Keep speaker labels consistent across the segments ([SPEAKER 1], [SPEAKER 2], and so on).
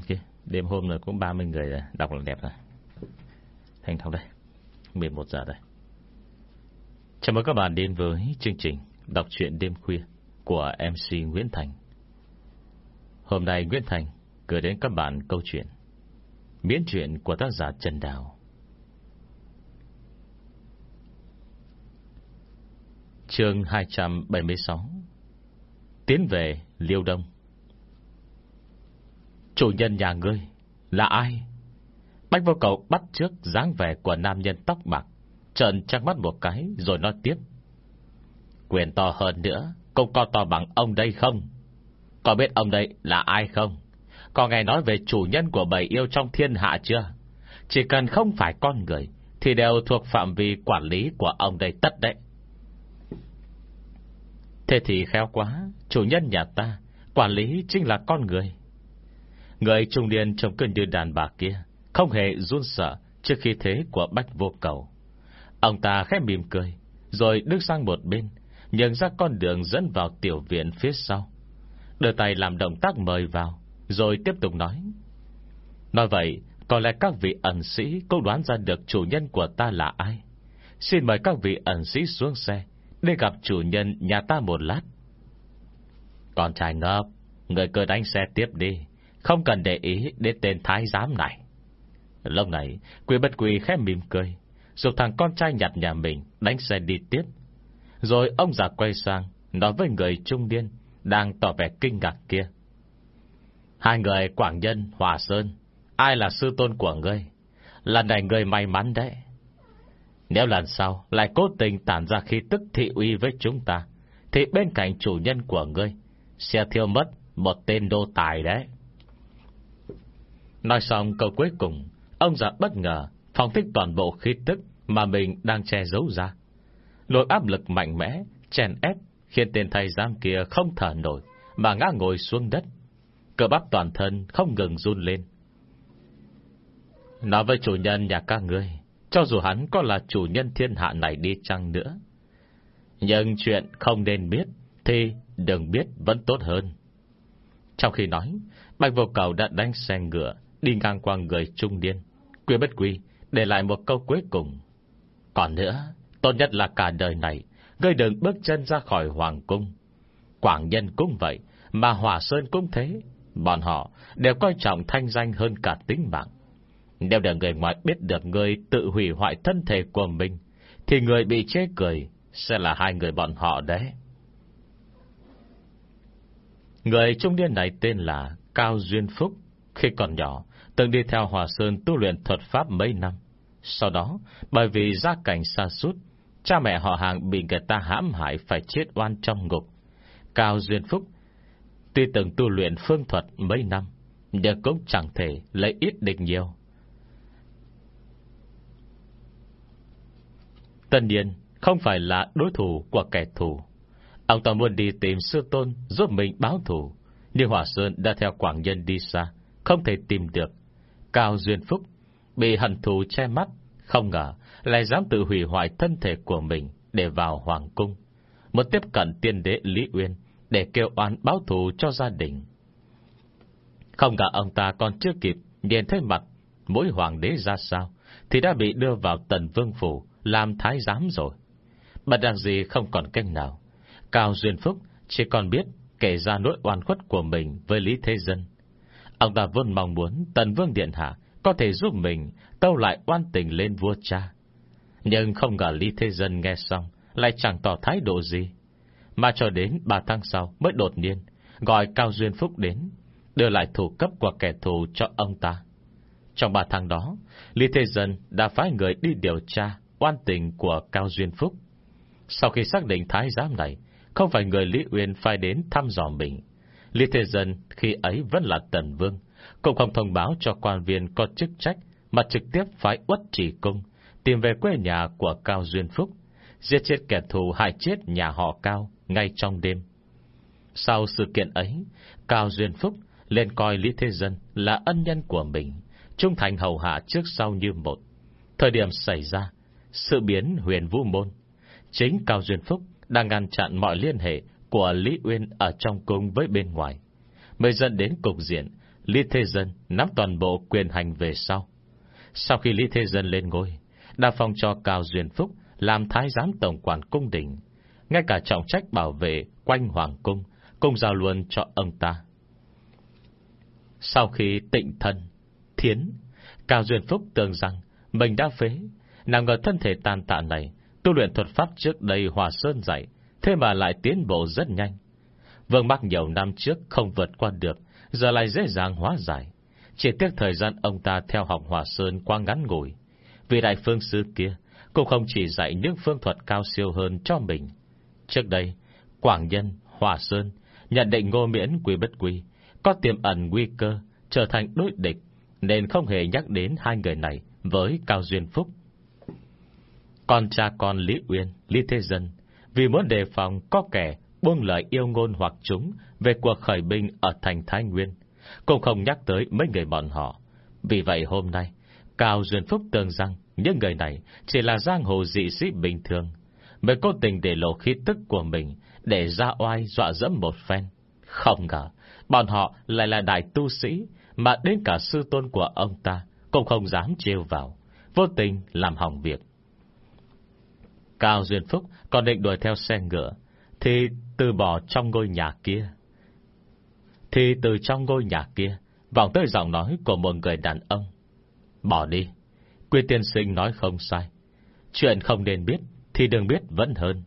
[SPEAKER 1] kia. Đêm hôm rồi cũng 30 người rồi, Đọc là đẹp rồi. Thành thông đây 11 giờ đây. Chào mừng các bạn đến với chương trình Đọc truyện đêm khuya Của MC Nguyễn Thành. Hôm nay Nguyễn Thành Gửi đến các bạn câu chuyện Miễn truyện của tác giả Trần Đào. Chương 276 Tiến về Liêu Đông. Chủ nhân nhà ngươi Là ai? Bách vô cầu bắt trước dáng vẻ Của nam nhân tóc bạc Trần trăng mắt một cái rồi nói tiếp. Quyền to hơn nữa, Cũng có to bằng ông đây không? Có biết ông đây là ai không? Có nghe nói về chủ nhân của bầy yêu trong thiên hạ chưa? Chỉ cần không phải con người, Thì đều thuộc phạm vi quản lý của ông đây tất đấy. Thế thì khéo quá, Chủ nhân nhà ta Quản lý chính là con người. Người trung niên trông cơn như đàn bà kia, Không hề run sợ Trước khi thế của bách vô cầu. Ông ta khẽ mỉm cười, Rồi đứng sang một bên Nhận ra con đường dẫn vào tiểu viện phía sau. Đưa tay làm động tác mời vào, Rồi tiếp tục nói. Nói vậy, Có lẽ các vị ẩn sĩ Cũng đoán ra được chủ nhân của ta là ai. Xin mời các vị ẩn sĩ xuống xe Để gặp chủ nhân nhà ta một lát. Con trai ngợp Người cứ đánh xe tiếp đi. Không cần để ý đến tên thái giám này. Lúc này Quỷ bất quỳ khẽ mỉm cười Dục thằng con trai nhặt nhà mình Đánh xe đi tiếp. Rồi ông già quay sang Nói với người trung niên Đang tỏ vẻ kinh ngạc kia. Hai người Quảng Nhân, Hòa Sơn Ai là sư tôn của ngươi? Lần này ngươi may mắn đấy. Nếu lần sau Lại cố tình tản ra khí tức thị uy với chúng ta Thì bên cạnh chủ nhân của ngươi Sẽ thiêu mất Một tên đô tài đấy. Nói xong câu cuối cùng, Ông già bất ngờ Phong thích toàn bộ khí tức Mà mình đang che giấu ra. Lội áp lực mạnh mẽ, Chèn ép, Khiến tên thầy giam kia không thở nổi Mà ngã ngồi xuống đất. Cơ bắp toàn thân không ngừng run lên. Nói với chủ nhân nhà các ngươi, Cho dù hắn có là chủ nhân thiên hạ này đi chăng nữa, Nhưng chuyện không nên biết Thì đừng biết vẫn tốt hơn. Trong khi nói, Bạch vô cầu đã đánh xe ngựa Đi ngang qua người trung niên Quy bất quy, Để lại một câu cuối cùng. Còn nữa, Tốt nhất là cả đời này, Ngươi đừng bước chân ra khỏi hoàng cung. Quảng nhân cũng vậy, Mà hỏa sơn cũng thế. Bọn họ đều coi trọng thanh danh hơn cả tính mạng. Nếu để người ngoài biết được người tự hủy hoại thân thể của mình, Thì người bị chế cười Sẽ là hai người bọn họ đấy. Người trung niên này tên là Cao Duyên Phúc. Khi còn nhỏ, Từng đi theo Hòa Sơn tu luyện thuật pháp mấy năm. Sau đó, Bởi vì gia cảnh xa sút Cha mẹ họ hàng bị người ta hãm hại Phải chết oan trong ngục. Cao Duyên Phúc Tuy từng tu luyện phương thuật mấy năm, Nhưng cũng chẳng thể lấy ít địch nhiều. Tất nhiên, Không phải là đối thủ của kẻ thù. Ông ta muốn đi tìm sư tôn Giúp mình báo thù, Nhưng Hòa Sơn đã theo Quảng Nhân đi xa. Không thể tìm được. Cao Duyên Phúc Bị hận thù che mắt, Không ngờ lại dám tự hủy hoại thân thể của mình Để vào Hoàng Cung Một tiếp cận tiên đế Lý Uyên Để kêu oán báo thù cho gia đình. Không ngờ ông ta còn chưa kịp Nhìn thấy mặt Mỗi hoàng đế ra sao, Thì đã bị đưa vào tần vương phủ Làm thái giám rồi. Bật đặc gì không còn cách nào. Cao Duyên Phúc chỉ còn biết Kể ra nỗi oan khuất của mình với Lý Thế Dân. Ông ta vốn mong muốn Tần Vương Điện Hạ có thể giúp mình tâu lại oan tình lên vua cha. Nhưng không ngờ Lý Thế Dân nghe xong lại chẳng tỏ thái độ gì. Mà cho đến ba tháng sau mới đột nhiên gọi Cao Duyên Phúc đến, đưa lại thủ cấp của kẻ thù cho ông ta. Trong ba tháng đó, Lý Thế Dân đã phái người đi điều tra oan tình của Cao Duyên Phúc. Sau khi xác định thái giám này không phải người Lý Uyên phải đến thăm dò mình, Lý Thế Dân khi ấy vẫn là tần vương, cũng không thông báo cho quan viên có chức trách mà trực tiếp phái uất chỉ cung, tìm về quê nhà của Cao Duyên Phúc, giết chết kẻ thù hại chết nhà họ Cao ngay trong đêm. Sau sự kiện ấy, Cao Duyên Phúc lên coi Lý Thế Dân là ân nhân của mình, trung thành hầu hạ trước sau như một. Thời điểm xảy ra, sự biến huyền vũ môn, chính Cao Duyên Phúc đang ngăn chặn mọi liên hệ của Lý Uyên ở trong cung với bên ngoài, mới dẫn đến cục diện Lý Thế Dân nắm toàn bộ quyền hành về sau. Sau khi Lý Thế Dân lên ngôi, đa phong cho Cao Duyên Phúc làm thái giám tổng quản cung đình, ngay cả trọng trách bảo vệ quanh hoàng cung, cung giao luôn cho ông ta. Sau khi tịnh thân, thiến, Cao Duyên Phúc tưởng rằng mình đã phế, nằm ngờ thân thể tàn tạ này, tu luyện thuật pháp trước đây hòa sơn dạy, thế mà lại tiến bộ rất nhanh. Vương mắc nhiều năm trước không vượt qua được, giờ lại dễ dàng hóa giải. Chỉ tiếc thời gian ông ta theo học hòa sơn quá ngắn ngủi. Vì đại phương sư kia cũng không chỉ dạy những phương thuật cao siêu hơn cho mình. Trước đây, Quảng Nhân, Hòa Sơn nhận định ngô miễn quy bất quy, có tiềm ẩn nguy cơ trở thành đối địch, nên không hề nhắc đến hai người này với Cao Duyên Phúc. Con cha con Lý Uyên, Lý Thế Dân, vì muốn đề phòng có kẻ buông lời yêu ngôn hoặc chúng về cuộc khởi binh ở thành Thái Nguyên, cũng không nhắc tới mấy người bọn họ. Vì vậy hôm nay, Cao Duyên Phúc tương rằng những người này chỉ là giang hồ dị sĩ bình thường, mới cố tình để lộ khí tức của mình để ra oai dọa dẫm một phen. Không ngờ, bọn họ lại là đại tu sĩ, mà đến cả sư tôn của ông ta cũng không dám trêu vào, vô tình làm hỏng việc. Cao Duyên Phúc còn định đuổi theo xe ngựa, thì từ bỏ trong ngôi nhà kia. Thì từ trong ngôi nhà kia, vọng tới giọng nói của một người đàn ông. Bỏ đi. Quy tiên sinh nói không sai. Chuyện không nên biết, thì đừng biết vẫn hơn.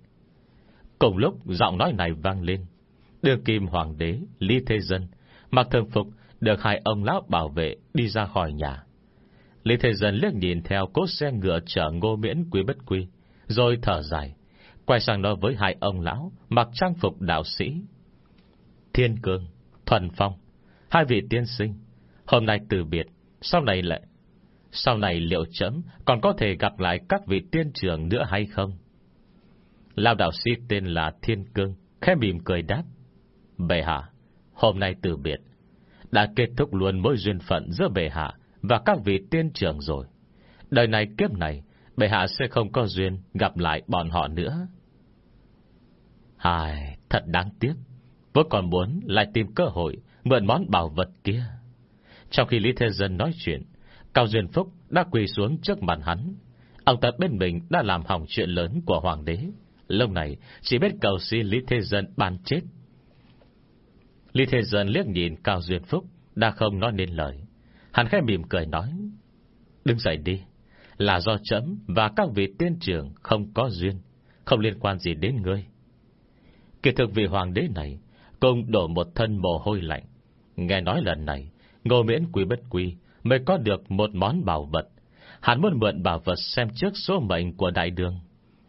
[SPEAKER 1] Cùng lúc giọng nói này vang lên, Đường kim hoàng đế, Lý Thế Dân, mặc thường phục, được hai ông lão bảo vệ đi ra khỏi nhà. Lý Thế Dân liếc nhìn theo cốt xe ngựa chở ngô miễn quý bất quy, rồi thở dài, quay sang nói với hai ông lão, mặc trang phục đạo sĩ. Thiên Cương, Thuần Phong, hai vị tiên sinh, hôm nay từ biệt, sau này lại sau này liệu chấm còn có thể gặp lại các vị tiên trưởng nữa hay không? Lao đạo sĩ tên là Thiên Cương, khẽ mỉm cười đáp. Bệ hạ, hôm nay từ biệt, đã kết thúc luôn mối duyên phận giữa bệ hạ và các vị tiên trưởng rồi. Đời này kiếp này, bệ hạ sẽ không có duyên gặp lại bọn họ nữa. Hài, thật đáng tiếc. vớ còn muốn lại tìm cơ hội mượn món bảo vật kia. Trong khi Lý Thế Dân nói chuyện, Cao Duyên Phúc đã quỳ xuống trước mặt hắn. Ông ta bên mình đã làm hỏng chuyện lớn của hoàng đế. Lâu này chỉ biết cầu xin Lý Thế Dân ban chết. Lý Thế Dân liếc nhìn Cao Duyên Phúc đã không nói nên lời. Hắn khẽ mỉm cười nói Đứng dậy đi là do chấm và các vị tiên trưởng không có duyên Không liên quan gì đến ngươi Kỳ thực vị hoàng đế này công đổ một thân mồ hôi lạnh Nghe nói lần này Ngô miễn quý bất quý mới có được một món bảo vật. Hắn muốn mượn bảo vật xem trước số mệnh của đại đường.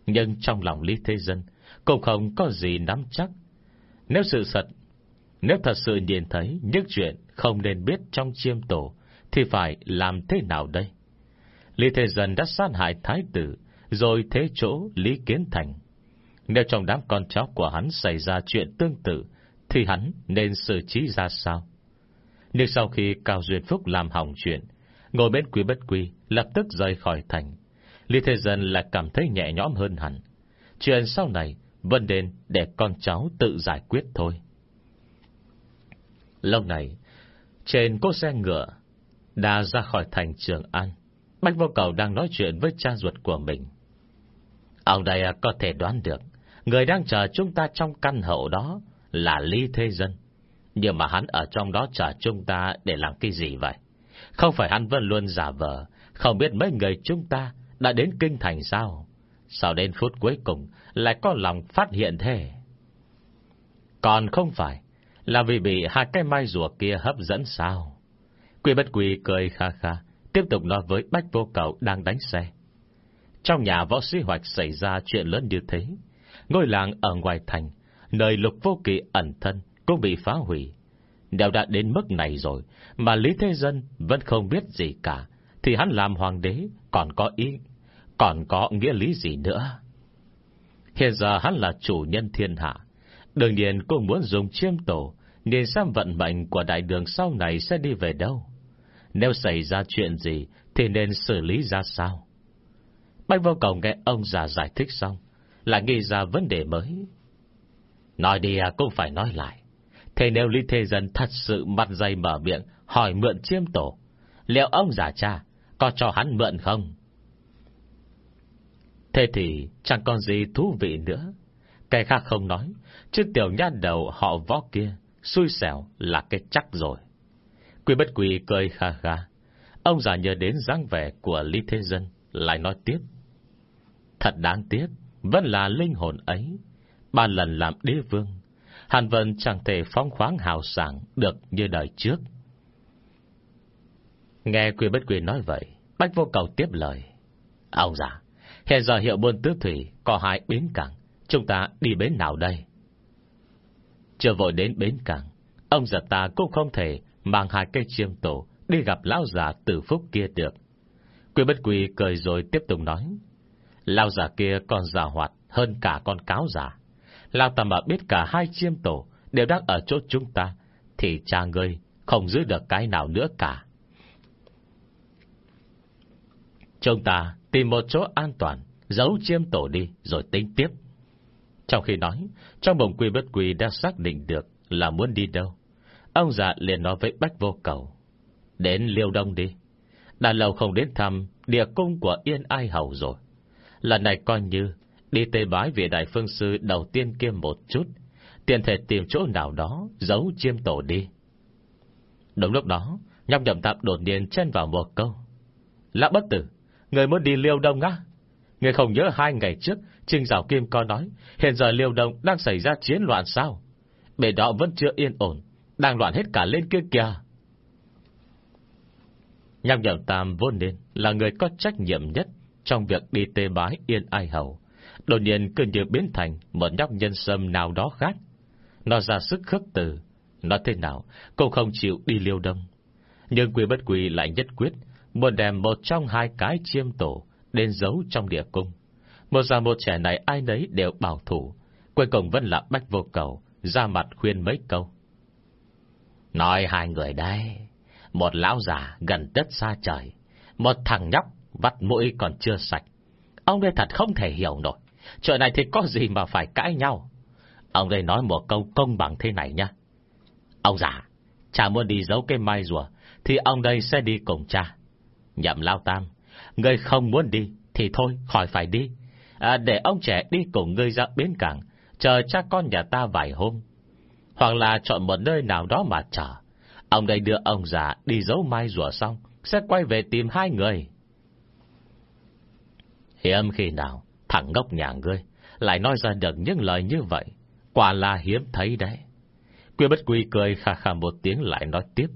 [SPEAKER 1] Nhưng trong lòng Lý Thế Dân cũng không có gì nắm chắc. Nếu sự thật, nếu thật sự nhìn thấy những chuyện không nên biết trong chiêm tổ, thì phải làm thế nào đây? Lý Thế Dân đã sát hại thái tử, rồi thế chỗ Lý Kiến Thành. Nếu trong đám con cháu của hắn xảy ra chuyện tương tự, thì hắn nên xử trí ra sao? Nhưng sau khi Cao Duyên Phúc làm hỏng chuyện, ngồi bên quý bất quy lập tức rời khỏi thành. Lý Thế Dân lại cảm thấy nhẹ nhõm hơn hẳn. Chuyện sau này, vẫn nên để con cháu tự giải quyết thôi. Lâu này, trên cỗ xe ngựa, đã ra khỏi thành Trường An. Bách vô cầu đang nói chuyện với cha ruột của mình. Ông đây à, có thể đoán được, người đang chờ chúng ta trong căn hậu đó là Lý Thế Dân. Nhưng mà hắn ở trong đó chờ chúng ta để làm cái gì vậy? Không phải hắn vẫn luôn giả vờ, không biết mấy người chúng ta đã đến kinh thành sao? Sao đến phút cuối cùng lại có lòng phát hiện thế? Còn không phải là vì bị hai cái mai rùa kia hấp dẫn sao? Quy bất quy cười kha kha, tiếp tục nói với bách vô cầu đang đánh xe. Trong nhà võ sĩ hoạch xảy ra chuyện lớn như thế. Ngôi làng ở ngoài thành, nơi lục vô kỳ ẩn thân, cũng bị phá hủy. đều đã đến mức này rồi, mà Lý Thế Dân vẫn không biết gì cả, thì hắn làm hoàng đế còn có ý, còn có nghĩa lý gì nữa. Hiện giờ hắn là chủ nhân thiên hạ, đương nhiên cũng muốn dùng chiêm tổ, nên xem vận mệnh của đại đường sau này sẽ đi về đâu. Nếu xảy ra chuyện gì, thì nên xử lý ra sao? Bách vô cầu nghe ông già giải thích xong, lại nghĩ ra vấn đề mới. Nói đi à, cũng phải nói lại. Thế nếu Lý Thế Dân thật sự mặt dày mở miệng Hỏi mượn chiêm tổ Liệu ông giả cha Có cho hắn mượn không Thế thì chẳng còn gì thú vị nữa Cái khác không nói Chứ tiểu nhát đầu họ võ kia Xui xẻo là cái chắc rồi Quy bất quỳ cười kha kha. Ông già nhớ đến dáng vẻ của Lý Thế Dân, Lại nói tiếp. Thật đáng tiếc, Vẫn là linh hồn ấy. Ba lần làm đế vương, Hàn Vân chẳng thể phong khoáng hào sảng Được như đời trước. Nghe Quy bất quỳ nói vậy, Bách vô cầu tiếp lời. Ông già, Hiện giờ hiệu buôn tước thủy Có hai bến cảng, Chúng ta đi bến nào đây? Chưa vội đến bến cảng, Ông già ta cũng không thể Mang hai cây chiêm tổ Đi gặp lão già tử phúc kia được. Quy bất quy cười rồi tiếp tục nói, Lão già kia còn già hoạt Hơn cả con cáo già. Lão ta mà biết cả hai chiêm tổ Đều đang ở chỗ chúng ta, Thì cha ngươi không giữ được cái nào nữa cả. Chúng ta tìm một chỗ an toàn, Giấu chiêm tổ đi rồi tính tiếp. Trong khi nói, Trong bồng quy bất quy đã xác định được Là muốn đi đâu. Ông già liền nói với Bách Vô Cầu, Đến Liêu Đông đi. Đã lâu không đến thăm, Địa cung của Yên Ai Hầu rồi. Lần này coi như Đi tê bái vị Đại Phương Sư đầu tiên kia một chút. Tiền thể tìm chỗ nào đó Giấu chiêm tổ đi. Đúng lúc đó, nhóc nhậm tạm đột nhiên chen vào một câu Lã bất tử, Người muốn đi Liêu Đông á? Người không nhớ hai ngày trước, Trinh Giảo Kim có nói, Hiện giờ Liêu Đông đang xảy ra chiến loạn sao? Bề đó vẫn chưa yên ổn. Đang loạn hết cả lên kia kìa Nham Nhậm Tam vốn nên là người có trách nhiệm nhất trong việc đi tê bái yên ai hầu. Đột nhiên cứ như biến thành một nhóc nhân sâm nào đó khác. Nó ra sức khước từ. Nó thế nào, cũng không chịu đi liêu đông. Nhưng quy bất quy lại nhất quyết, muốn đem một trong hai cái chiêm tổ đến giấu trong địa cung. Một già một trẻ này ai nấy đều bảo thủ. Cuối cùng vẫn là bách vô cầu, ra mặt khuyên mấy câu. Nói hai người đây, một lão già gần đất xa trời, một thằng nhóc vắt mũi còn chưa sạch. Ông đây thật không thể hiểu nổi. Chuyện này thì có gì mà phải cãi nhau. Ông đây nói một câu công bằng thế này nhá Ông già, cha muốn đi giấu cái mai rùa, thì ông đây sẽ đi cùng cha. Nhậm lao tam, người không muốn đi, thì thôi, khỏi phải đi. À, để ông trẻ đi cùng ngươi ra bến cảng, chờ cha con nhà ta vài hôm. Hoặc là chọn một nơi nào đó mà trả. Ông đây đưa ông già đi giấu mai rùa xong, sẽ quay về tìm hai người. Hiếm khi nào, thằng ngốc nhà ngươi, lại nói ra được những lời như vậy. Quả là hiếm thấy đấy. Quy bất quy cười khà khà một tiếng lại nói tiếp.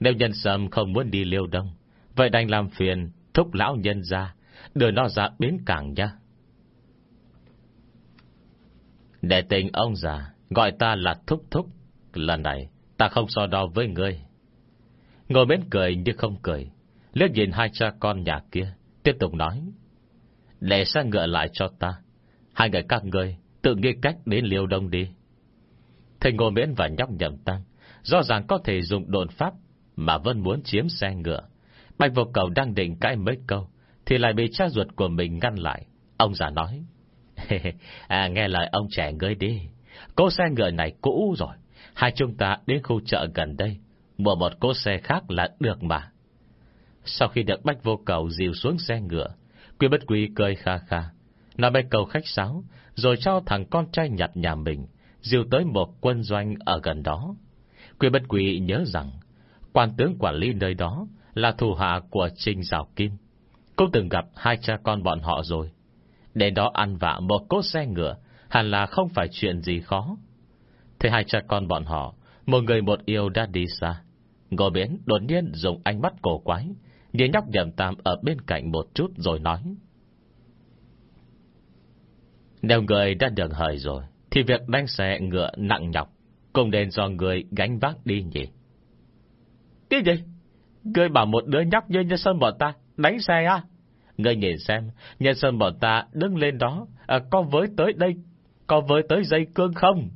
[SPEAKER 1] Nếu nhân sâm không muốn đi liêu đông, vậy đành làm phiền, thúc lão nhân ra, đưa nó ra bến cảng nha. Để tình ông già, gọi ta là thúc thúc. Lần này, ta không so đo với ngươi. Ngồi mến cười như không cười, liếc nhìn hai cha con nhà kia, tiếp tục nói. Để xe ngựa lại cho ta. Hai người các ngươi tự nghĩ cách đến liều đông đi. Thầy ngồi Miễn và nhóc nhầm tăng, rõ ràng có thể dùng đồn pháp mà vẫn muốn chiếm xe ngựa. Bạch vô cầu đang định cãi mấy câu, thì lại bị cha ruột của mình ngăn lại. Ông già nói, à, nghe lời ông trẻ ngươi đi. Cô xe ngựa này cũ rồi. Hai chúng ta đến khu chợ gần đây, mua một cô xe khác là được mà. Sau khi được Bách vô cầu dìu xuống xe ngựa, Quy bất quý cười kha kha, nói mấy cầu khách sáo, rồi cho thằng con trai nhặt nhà mình, dìu tới một quân doanh ở gần đó. Quy bất quý nhớ rằng, quan tướng quản lý nơi đó là thủ hạ của Trình Giảo Kim. Cũng từng gặp hai cha con bọn họ rồi. để đó ăn vạ một cốt xe ngựa, hẳn là không phải chuyện gì khó. Thế hai cha con bọn họ, một người một yêu đã đi xa. Ngô biến đột nhiên dùng ánh mắt cổ quái, Nhìn nhóc nhầm tam ở bên cạnh một chút rồi nói. Nếu người đã được hời rồi, thì việc đánh xe ngựa nặng nhọc, cũng nên do người gánh vác đi nhỉ. Cái gì? Ngươi bảo một đứa nhóc như nhân sơn bọn ta, đánh xe à? Ngươi nhìn xem, nhân sơn bọn ta đứng lên đó, à, có với tới đây, có với tới dây cương không?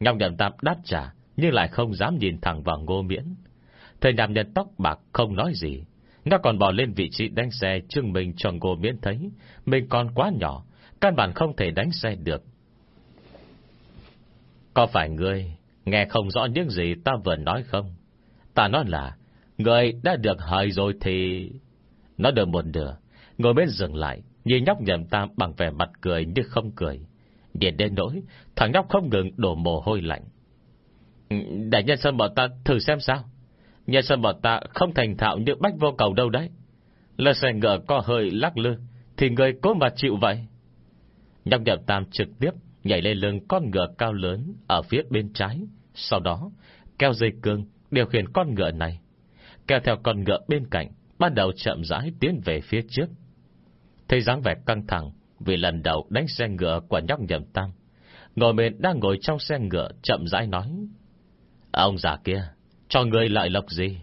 [SPEAKER 1] Nhọc nhầm tam đáp trả, nhưng lại không dám nhìn thẳng vào ngô miễn. Thầy nam nhân tóc bạc không nói gì, nó còn bỏ lên vị trí đánh xe chứng minh cho ngô miễn thấy Mình còn quá nhỏ Căn bản không thể đánh xe được Có phải ngươi Nghe không rõ những gì ta vừa nói không Ta nói là Người đã được hời rồi thì Nó được một nửa Ngồi bên dừng lại Nhìn nhóc nhầm tam bằng vẻ mặt cười như không cười Điền đến nỗi, Thằng nhóc không ngừng đổ mồ hôi lạnh. Ừ, Để nhân sân bọn ta thử xem sao. Nhân sân bọn ta không thành thạo như bách vô cầu đâu đấy. Lơ xe ngựa có hơi lắc lư, Thì người cố mà chịu vậy? Nhóc nhập tam trực tiếp Nhảy lên lưng con ngựa cao lớn Ở phía bên trái, Sau đó kéo dây cương Điều khiển con ngựa này Kéo theo con ngựa bên cạnh, Bắt đầu chậm rãi tiến về phía trước. Thấy dáng vẻ căng thẳng vì lần đầu đánh xe ngựa của nhóc nhầm tam. Ngồi mền đang ngồi trong xe ngựa, Chậm rãi nói, Ông già kia, Cho người lợi lộc gì?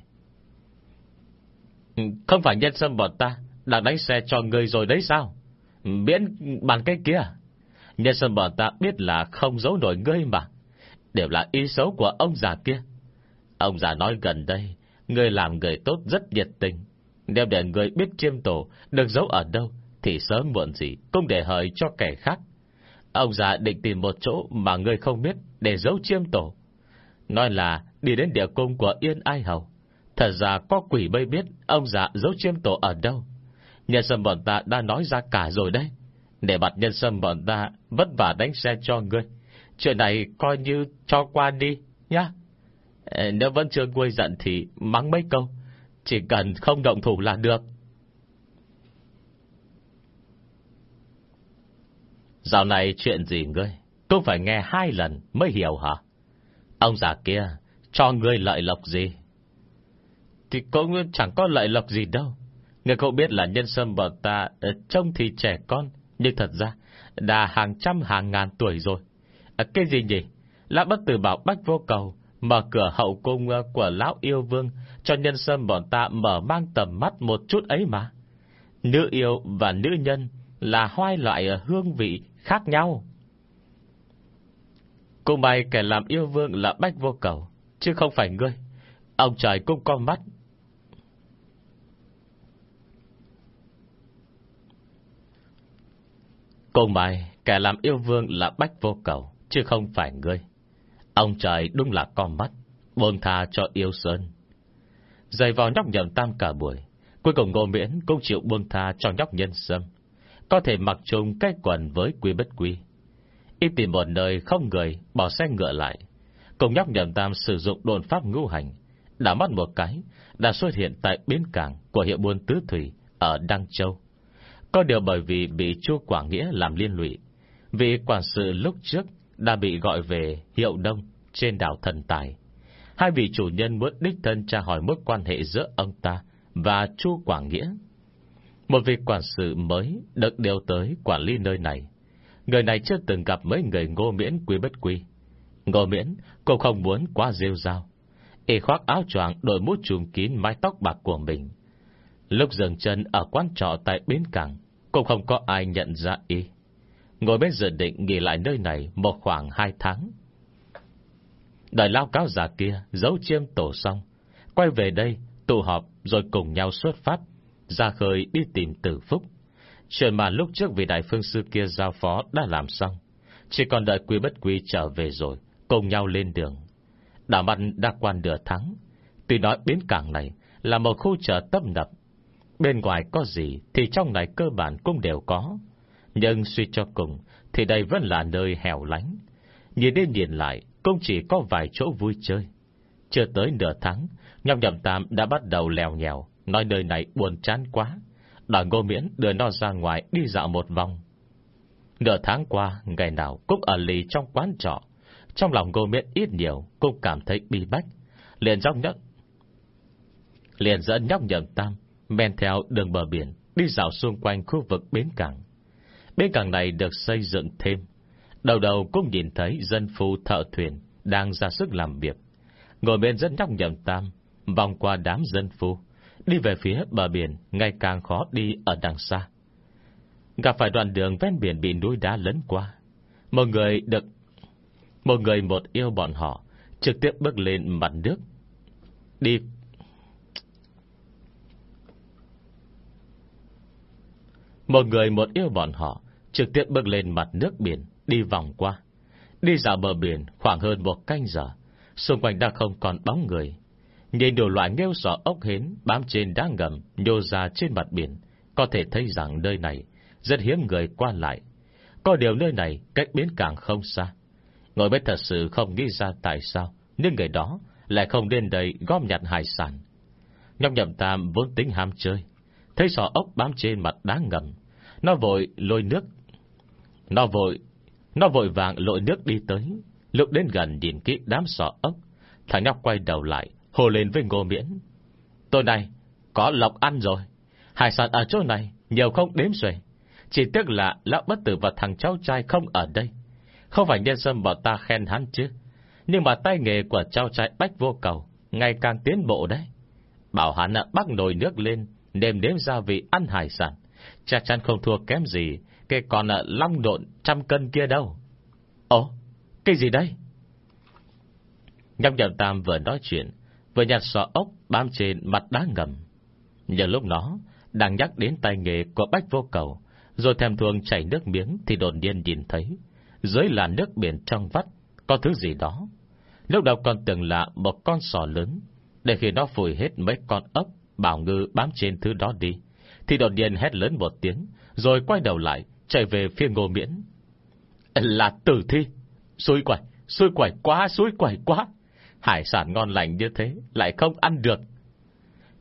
[SPEAKER 1] Ừ, không phải nhân sâm bọn ta, đã đánh xe cho người rồi đấy sao? Biến bàn cái kia. Nhân sâm bọn ta biết là không giấu nổi ngươi mà, Đều là ý xấu của ông già kia. Ông già nói gần đây người làm người tốt rất nhiệt tình. Nếu để người biết chiêm tổ Được giấu ở đâu thì sớm muộn gì cũng để hời cho kẻ khác. Ông già định tìm một chỗ Mà ngươi không biết để giấu chiêm tổ. Nói là đi đến địa cung của Yên Ai Hầu. Thật ra có quỷ bây biết Ông già giấu chiêm tổ ở đâu. Nhân sâm bọn ta đã nói ra cả rồi đấy. Để mặt nhân sâm bọn ta Vất vả đánh xe cho ngươi. Chuyện này coi như cho qua đi Nhá. Ờ, nếu vẫn chưa nguôi giận thì mắng mấy câu. Chỉ cần không động thủ là được. Dạo này chuyện gì ngươi? Cũng phải nghe hai lần mới hiểu hả? Ông già kia Cho ngươi lợi lộc gì? Thì cũng chẳng có lợi lộc gì đâu. Người cậu biết là nhân sâm bọn ta ờ, Trông thì trẻ con Nhưng thật ra Đã hàng trăm hàng ngàn tuổi rồi. À, Cái gì nhỉ? Lã bất tử bảo bách vô cầu Mở cửa hậu cung ờ, của lão yêu vương Cho nhân sâm bọn ta mở mang tầm mắt Một chút ấy mà. Nữ yêu và nữ nhân Là hai loại hương vị khác nhau. Cũng may kẻ làm yêu vương là bách vô cầu, Chứ không phải ngươi. Ông trời cũng có mắt. Cùng may kẻ làm yêu vương là bách vô cầu, Chứ không phải ngươi. Ông trời đúng là con mắt, Buông tha cho yêu sơn. Dày vào nhóc nhầm tam cả buổi, Cuối cùng ngô miễn cũng chịu buông tha cho nhóc nhân sâm. Có thể mặc chung cái quần với quy bất quy. Y tìm một nơi không người, Bỏ xe ngựa lại. Cùng nhóc nhầm tam sử dụng đồn pháp ngũ hành. Đã mất một cái, Đã xuất hiện tại bến cảng Của hiệu buôn tứ thủy Ở Đăng Châu. Có điều bởi vì bị chu Quảng Nghĩa làm liên lụy, Vì quản sự lúc trước Đã bị gọi về hiệu đông Trên đảo Thần Tài. Hai vị chủ nhân muốn đích thân tra hỏi mối quan hệ giữa ông ta Và chu Quảng Nghĩa. Một vị quản sự mới Được điều tới quản lý nơi này Người này chưa từng gặp mấy người ngô miễn quý bất quý. Ngô miễn cũng không muốn quá rêu rao. Y khoác áo choàng đội mũ trùm kín mái tóc bạc của mình. Lúc dừng chân ở quán trọ tại bến cảng, cũng không có ai nhận ra y. Ngồi bên dự định nghỉ lại nơi này một khoảng hai tháng. Đời lao cáo già kia giấu chiêm tổ xong, quay về đây tụ họp rồi cùng nhau xuất phát, ra khơi đi tìm tử phúc. Chuyện mà lúc trước vị đại phương sư kia giao phó đã làm xong. Chỉ còn đợi quý bất quý trở về rồi, cùng nhau lên đường. Đảo mặn đã quan nửa tháng. Tuy nói bến cảng này là một khu chợ tấp nập. Bên ngoài có gì thì trong này cơ bản cũng đều có. Nhưng suy cho cùng thì đây vẫn là nơi hẻo lánh. Nhìn đi nhìn lại cũng chỉ có vài chỗ vui chơi. Chưa tới nửa tháng, nhọc nhậm tam đã bắt đầu lèo nhèo, nói nơi này buồn chán quá. Đoàn ngô miễn đưa nó ra ngoài đi dạo một vòng. Nửa tháng qua, ngày nào cũng ở lì trong quán trọ. Trong lòng ngô miễn ít nhiều, cũng cảm thấy bi bách. Liền dốc nhấc. Liền dẫn nhóc nhầm tam, men theo đường bờ biển, đi dạo xung quanh khu vực bến cảng. Bến cảng này được xây dựng thêm. Đầu đầu cũng nhìn thấy dân phu thợ thuyền đang ra sức làm việc. Ngồi bên dẫn nhóc nhầm tam, vòng qua đám dân phu Đi về phía bờ biển, Ngày càng khó đi ở đằng xa. Gặp phải đoạn đường ven biển Bị núi đá lấn qua. Một người được, Một người một yêu bọn họ, Trực tiếp bước lên mặt nước. Đi. Một người một yêu bọn họ, Trực tiếp bước lên mặt nước biển, Đi vòng qua. Đi dạo bờ biển khoảng hơn một canh giờ. Xung quanh đã không còn bóng người. Nhìn đủ loại nghêu sọ ốc hến Bám trên đá ngầm, Nhô ra trên mặt biển, Có thể thấy rằng nơi này Rất hiếm người qua lại. Có điều nơi này cách bến cảng không xa. Ngồi mới thật sự không nghĩ ra tại sao, Nhưng người đó lại không đến đây gom nhặt hải sản. Nhóc nhậm tam vốn tính ham chơi, Thấy sọ ốc bám trên mặt đá ngầm, Nó vội lôi nước. Nó vội Nó vội vàng lội nước đi tới, Lúc đến gần nhìn kỹ đám sọ ốc, Thằng nhóc quay đầu lại Hồ lên với ngô miễn. Tôi này có lộc ăn rồi. Hải sản ở chỗ này, nhiều không đếm xuể. Chỉ tiếc là lão bất tử và thằng cháu trai không ở đây. Không phải nhân dân bọn ta khen hắn chứ, Nhưng mà tay nghề của cháu trai bách vô cầu, Ngày càng tiến bộ đấy. Bảo hắn à, bắt nồi nước lên, Nêm đếm gia vị, ăn hải sản. Chắc chắn không thua kém gì Cái còn à, long độn trăm cân kia đâu. Ồ, Cái gì đây? Nhóc nhậm tam vừa nói chuyện Vừa nhặt sọ ốc bám trên mặt đá ngầm. Nhờ lúc nó Đang nhắc đến tay nghề của bách vô cầu Rồi thèm thuồng chảy nước miếng Thì đột nhiên nhìn thấy Dưới làn nước biển trong vắt Có thứ gì đó. Lúc đầu còn tưởng là một con sò lớn Để khi nó phủi hết mấy con ốc Bảo ngư bám trên thứ đó đi Thì đột nhiên hét lớn một tiếng Rồi quay đầu lại Chạy về phía ngô miễn. Là tử thi! Xui quẩy, xui quẩy quá, xui quẩy quá! Hải sản ngon lành như thế Lại không ăn được.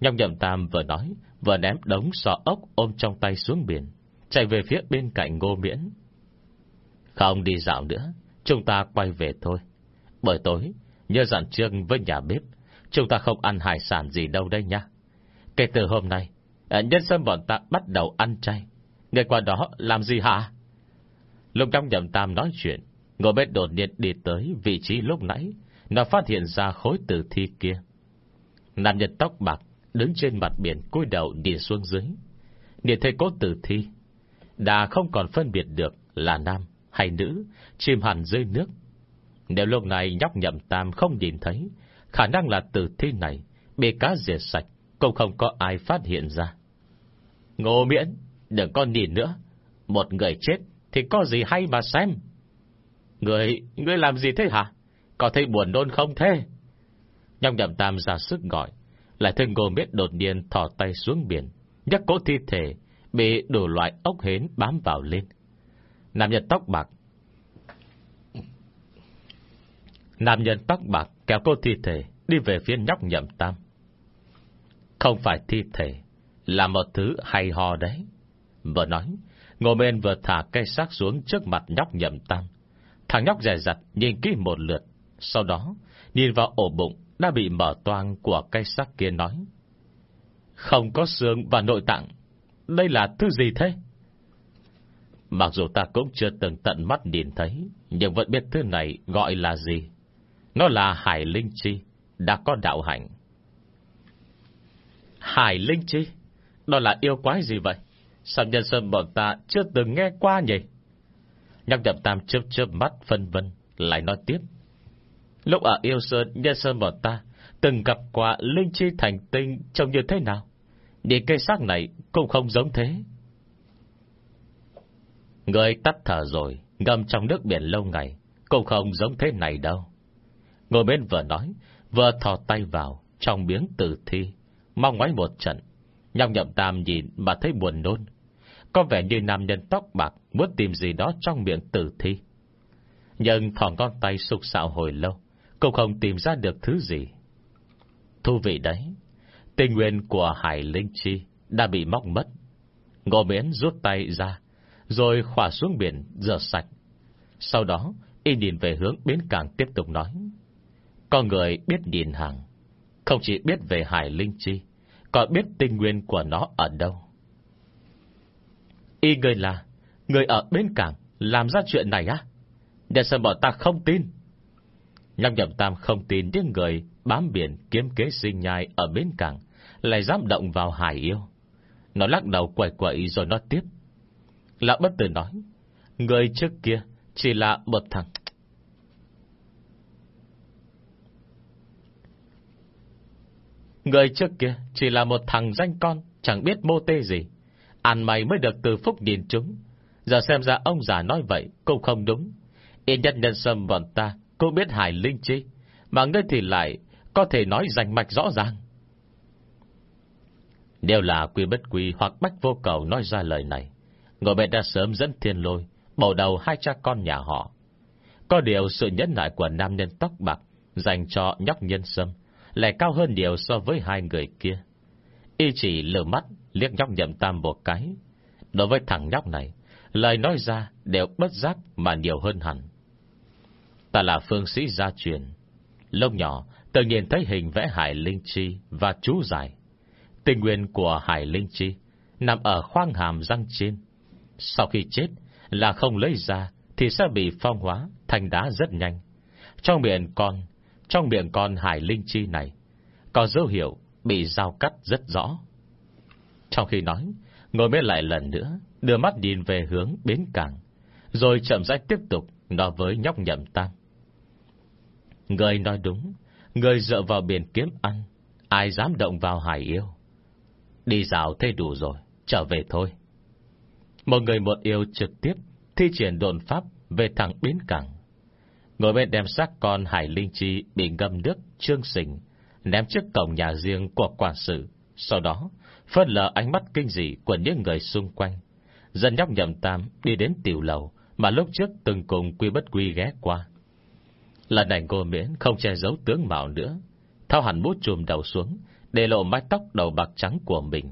[SPEAKER 1] Nhong nhậm tam vừa nói, Vừa ném đống sò ốc ôm trong tay xuống biển, Chạy về phía bên cạnh ngô miễn. Không đi dạo nữa, Chúng ta quay về thôi. Bởi tối, Nhớ dặn trương với nhà bếp, Chúng ta không ăn hải sản gì đâu đây nha. Kể từ hôm nay à, Nhân dân bọn ta bắt đầu ăn chay. Ngày qua đó làm gì hả? Lúc trong nhậm tam nói chuyện, Ngô bếp đột nhiên đi tới vị trí lúc nãy nó phát hiện ra khối tử thi kia. Nam nhân tóc bạc Đứng trên mặt biển cúi đầu đi xuống dưới. Nhìn thấy cốt tử thi Đã không còn phân biệt được Là nam hay nữ Chìm hẳn dưới nước. Nếu lúc này nhóc nhậm tam không nhìn thấy Khả năng là tử thi này Bị cá diệt sạch Cũng không có ai phát hiện ra. Ngô miễn Đừng có nhìn nữa. Một người chết Thì có gì hay mà xem? Người, người làm gì thế hả? Có thấy buồn nôn không thế? Nhóc nhậm tam ra sức gọi, lại thấy ngô miết đột nhiên thò tay xuống biển Nhắc cố thi thể, Bị đủ loại ốc hến bám vào lên. Nam nhân tóc bạc, Nam nhân tóc bạc kéo cô thi thể Đi về phía nhóc nhậm tam. Không phải thi thể, Là một thứ hay ho đấy. Vừa nói, Ngô Mên vừa thả cây xác xuống trước mặt nhóc nhậm tam. Thằng nhóc rè rặt nhìn kỹ một lượt sau đó Nhìn vào ổ bụng đã bị mở toang của cây sắc kia nói. Không có xương và nội tạng. Đây là thứ gì thế? Mặc dù ta cũng chưa từng tận mắt nhìn thấy, nhưng vẫn biết thứ này gọi là gì. Nó là hải linh chi, đã có đạo hạnh. Hải linh chi? Đó là yêu quái gì vậy? Sao nhân sơn bọn ta chưa từng nghe qua nhỉ? Nhắc nhậm tam chớp chớp mắt phân vân, lại nói tiếp. Lúc ở Yêu Sơn, Nhân Sơn bọn ta từng gặp quả linh chi thành tinh trông như thế nào. Nhìn cây xác này cũng không giống thế. Người tắt thở rồi, ngâm trong nước biển lâu ngày, cũng không giống thế này đâu. Ngồi bên vừa nói, vừa thò tay vào, trong miếng tử thi, mong ngoái một trận. Nhọc nhậm tam nhìn mà thấy buồn nôn. Có vẻ như nam nhân tóc bạc muốn tìm gì đó trong miệng tử thi. Nhưng thỏ con tay sục sạo hồi lâu, cũng không tìm ra được thứ gì. Thú vị đấy, tình nguyên của Hải Linh Chi đã bị móc mất. Ngô miễn rút tay ra, rồi khỏa xuống biển rửa sạch. Sau đó, y nhìn về hướng bến cảng tiếp tục nói. con người biết nhìn hàng, không chỉ biết về Hải Linh Chi, còn biết tinh nguyên của nó ở đâu. Y người là, người ở bến cảng làm ra chuyện này á? Để xem bọn ta không tin? Nhâm nhậm tam không tin những người bám biển kiếm kế sinh nhai ở bến cảng lại dám động vào hải yêu. Nó lắc đầu quậy quậy rồi nói tiếp. Lạ bất tử nói, người trước kia chỉ là một thằng. Người trước kia chỉ là một thằng danh con, chẳng biết mô tê gì. Ăn mày mới được từ phúc nhìn chúng. Giờ xem ra ông già nói vậy cũng không đúng. Yên nhất nhân sâm bọn ta cô biết hải linh chi, Mà ngươi thì lại Có thể nói rành mạch rõ ràng. Đều là quy bất quy Hoặc bách vô cầu nói ra lời này Ngồi bên đã sớm dẫn thiên lôi Bầu đầu hai cha con nhà họ. Có điều sự nhẫn nại của nam nhân tóc bạc Dành cho nhóc nhân sâm Lại cao hơn điều so với hai người kia. Y chỉ lờ mắt Liếc nhóc nhậm tam một cái. Đối với thằng nhóc này Lời nói ra đều bất giác mà nhiều hơn hẳn. Ta là phương sĩ gia truyền. Lông nhỏ tự nhìn thấy hình vẽ Hải Linh Chi Và chú giải. Tình nguyên của Hải Linh Chi Nằm ở khoang hàm răng trên Sau khi chết, Là không lấy ra Thì sẽ bị phong hóa, thành đá rất nhanh. Trong miệng con, Trong miệng con Hải Linh Chi này, Có dấu hiệu bị dao cắt rất rõ. Trong khi nói, Ngồi mới lại lần nữa, Đưa mắt nhìn về hướng bến cảng, Rồi chậm rãi tiếp tục Nói với nhóc nhậm tam. Người nói đúng. Người dựa vào biển kiếm ăn. Ai dám động vào hải yêu? Đi dạo thế đủ rồi. Trở về thôi. Một người một yêu trực tiếp Thi triển đồn pháp về thẳng bến cảng. Ngồi bên đem xác con Hải Linh Chi Bị ngâm nước trương sình, Ném trước cổng nhà riêng của quản sự. Sau đó phân lờ ánh mắt kinh dị của những người xung quanh. Dân nhóc nhậm tam đi đến tiểu lầu Mà lúc trước từng cùng quy bất quy ghé qua. Lần này cô miễn không che giấu tướng mạo nữa. Thao hẳn bút chùm đầu xuống, Để lộ mái tóc đầu bạc trắng của mình.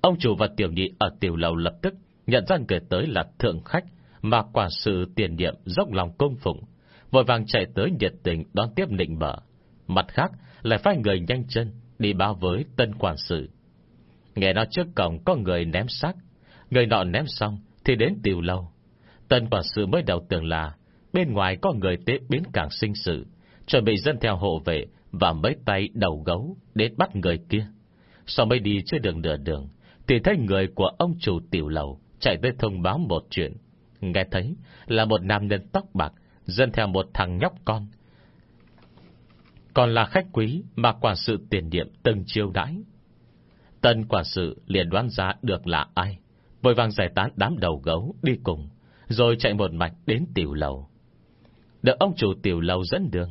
[SPEAKER 1] Ông chủ và tiểu nhị ở tiểu lầu lập tức Nhận ra người tới là thượng khách Mà quả sự tiền nhiệm dốc lòng công phụng, Vội vàng chạy tới nhiệt tình đón tiếp nịnh bở Mặt khác, lại phái người nhanh chân Đi báo với tân quản sự. Nghe nói trước cổng có người ném xác, Người nọ ném xong Thì đến tiểu lâu Tân quản sự mới đầu tưởng là Bên ngoài có người tế biến cảng sinh sự, Chuẩn bị dân theo hộ vệ Và mấy tay đầu gấu Đến bắt người kia. Sau mới đi chưa đường nửa đường, Thì thấy người của ông chủ tiểu lầu Chạy tới thông báo một chuyện. Nghe thấy là một nam nhân tóc bạc Dân theo một thằng nhóc con. Còn là khách quý Mà quản sự tiền điểm từng chiêu đãi. Tân quản sự liền đoán ra được là ai, Vội vàng giải tán đám đầu gấu đi cùng, Rồi chạy một mạch đến tiểu lầu. Được ông chủ tiểu lầu dẫn đường,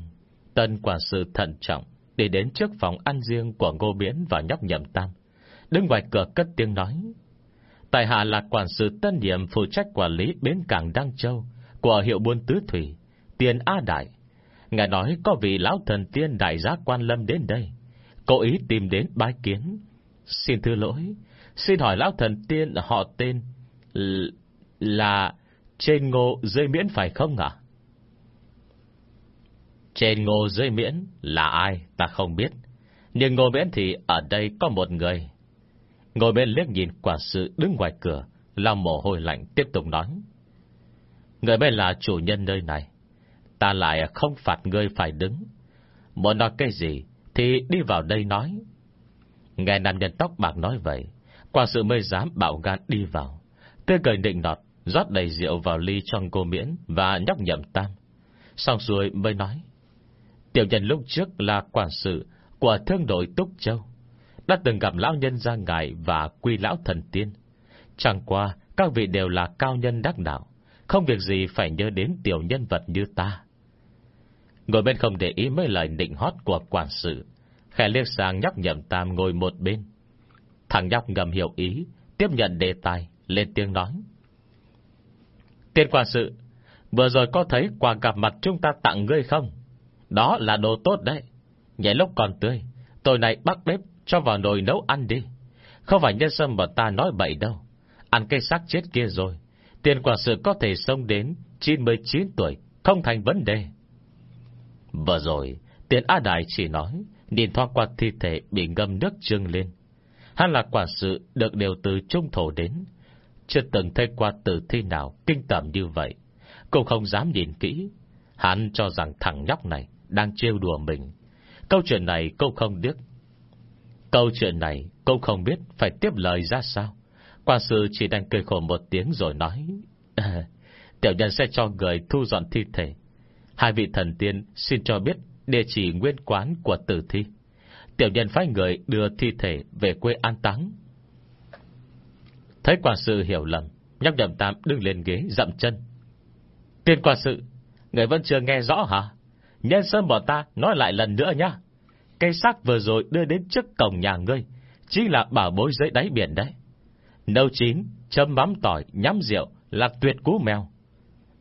[SPEAKER 1] Tân quản sự thận trọng Đi đến trước phòng ăn riêng của Ngô Miễn và nhóc nhậm tam. Đứng ngoài cửa cất tiếng nói, Tại hạ là quản sự tân nhiệm Phụ trách quản lý bến cảng Đăng Châu Của hiệu buôn tứ thủy, Tiền A Đại. Ngài nói có vị lão thần tiên đại giá quan lâm đến đây, Cố ý tìm đến bái kiến. Xin thưa lỗi, Xin hỏi lão thần tiên họ tên Là Trên ngô dây miễn phải không ạ? Trên ngô dưới miễn Là ai ta không biết. Nhưng ngô miễn thì ở đây có một người. Ngồi bên liếc nhìn quả sự đứng ngoài cửa Lòng mồ hôi lạnh tiếp tục nói. Người bên là chủ nhân nơi này. Ta lại không phạt ngươi phải đứng. Muốn nói cái gì Thì đi vào đây nói. Nghe nam nhân tóc bạc nói vậy, Quả sự mới dám bảo gan đi vào. Tươi cười định nọt, rót đầy rượu vào ly cho cô miễn Và nhóc nhậm tam. Xong rồi mới nói. Tiểu nhân lúc trước là quản sự Của thương đội Túc Châu. Đã từng gặp lão nhân gia ngài Và quy lão thần tiên. Chẳng qua, các vị đều là cao nhân đắc đạo. Không việc gì phải nhớ đến tiểu nhân vật như ta. Ngồi bên không để ý mấy lời định hót của quản sự. Khẽ liếc sang nhóc nhậm tam ngồi một bên. Thằng nhóc ngầm hiểu ý, Tiếp nhận đề tài, Lên tiếng nói. Tiên quản sự, Vừa rồi có thấy quà gặp mặt chúng ta tặng ngươi không? Đó là đồ tốt đấy. Nhảy lúc còn tươi, Tôi này bắt bếp cho vào nồi nấu ăn đi. Không phải nhân sâm mà ta nói bậy đâu. Ăn cây xác chết kia rồi, Tiền quả sự có thể sống đến 99 tuổi, Không thành vấn đề. Vừa rồi, Tiền A Đại chỉ nói, Nhìn thoáng qua thi thể bị ngâm nước trưng lên. Hắn là quả sự Được đều từ trung thổ đến. Chưa từng thấy qua tử thi nào Kinh tởm như vậy, Cũng không dám nhìn kỹ. Hắn cho rằng thằng nhóc này đang trêu đùa mình Câu chuyện này cô không biết Câu chuyện này cô không biết Phải tiếp lời ra sao Quan sư chỉ đang cười khổ một tiếng rồi nói à, Tiểu nhân sẽ cho người thu dọn thi thể Hai vị thần tiên xin cho biết địa chỉ nguyên quán của tử thi. Tiểu nhân phái người đưa thi thể về quê an táng. Thấy quan sư hiểu lầm, nhóc đậm tam đứng lên ghế dậm chân. Tiên quan sự, người vẫn chưa nghe rõ hả? Nhân sơn bọn ta nói lại lần nữa nhá. Cây xác vừa rồi đưa đến trước cổng nhà ngươi, chính là bảo bối dưới đáy biển đấy. Nấu chín, châm mắm tỏi, nhắm rượu là tuyệt cú mèo.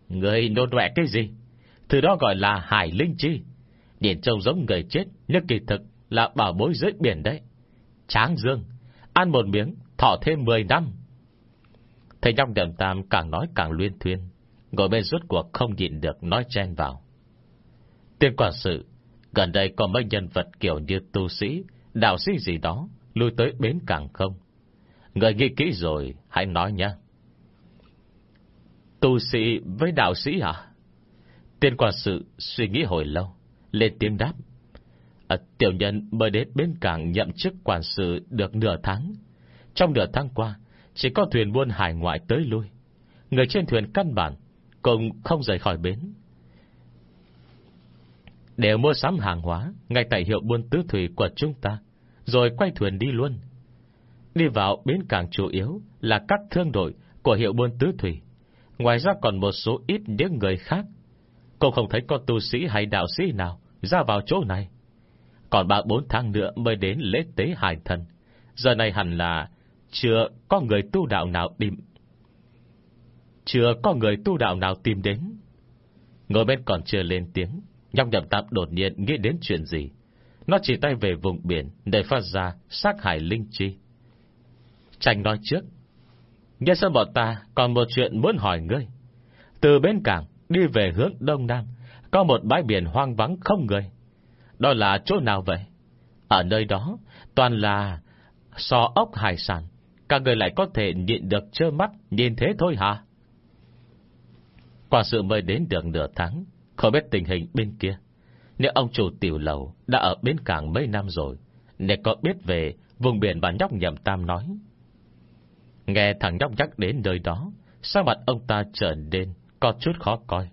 [SPEAKER 1] Người nôn quẹ cái gì? thứ đó gọi là hải linh chi. điển trông giống người chết, nhưng kỳ thực là bảo bối dưới biển đấy. Tráng dương, ăn một miếng, thọ thêm 10 năm. Thầy nhóc đầm tam càng nói càng luyên thuyên, ngồi bên suốt cuộc không nhịn được nói chen vào. Tiên quản sự, gần đây có mấy nhân vật kiểu như tu sĩ, đạo sĩ gì đó, lui tới bến cảng không? Người nghĩ kỹ rồi, hãy nói nhé. Tu sĩ với đạo sĩ à? hả? Tiên quản sự suy nghĩ hồi lâu, lên tiếng đáp. À, tiểu nhân mới đến bến cảng nhậm chức quản sự được nửa tháng. Trong nửa tháng qua, chỉ có thuyền buôn hải ngoại tới lui. Người trên thuyền căn bản cũng không rời khỏi bến. Đều mua sắm hàng hóa ngay tại hiệu buôn tứ thủy của chúng ta, rồi quay thuyền đi luôn. Đi vào bến cảng chủ yếu là các thương đội của hiệu buôn tứ thủy. Ngoài ra còn một số ít những người khác. Cũng không thấy có tu sĩ hay đạo sĩ nào ra vào chỗ này. Còn ba bốn tháng nữa mới đến lễ tế hải thần. Giờ này hẳn là chưa có người tu đạo nào tìm. Chưa có người tu đạo nào tìm đến. Ngồi bên còn chưa lên tiếng, nhong nhậm tạm đột nhiên nghĩ đến chuyện gì. Nó chỉ tay về vùng biển để phát ra sát hải linh chi. Tranh nói trước. Nghe sao bọn ta còn một chuyện muốn hỏi ngươi. Từ bến cảng đi về hướng đông nam, có một bãi biển hoang vắng không người. Đó là chỗ nào vậy? Ở nơi đó, toàn là So ốc hải sản. Các người lại có thể nhịn được trơ mắt nhìn thế thôi hả? Quả sự mới đến được nửa tháng, không biết tình hình bên kia. Nếu ông chủ tiểu lầu đã ở bến cảng mấy năm rồi, Nếu có biết về vùng biển bà nhóc nhầm tam nói. Nghe thằng nhóc nhắc đến nơi đó, sao mặt ông ta trở nên có chút khó coi.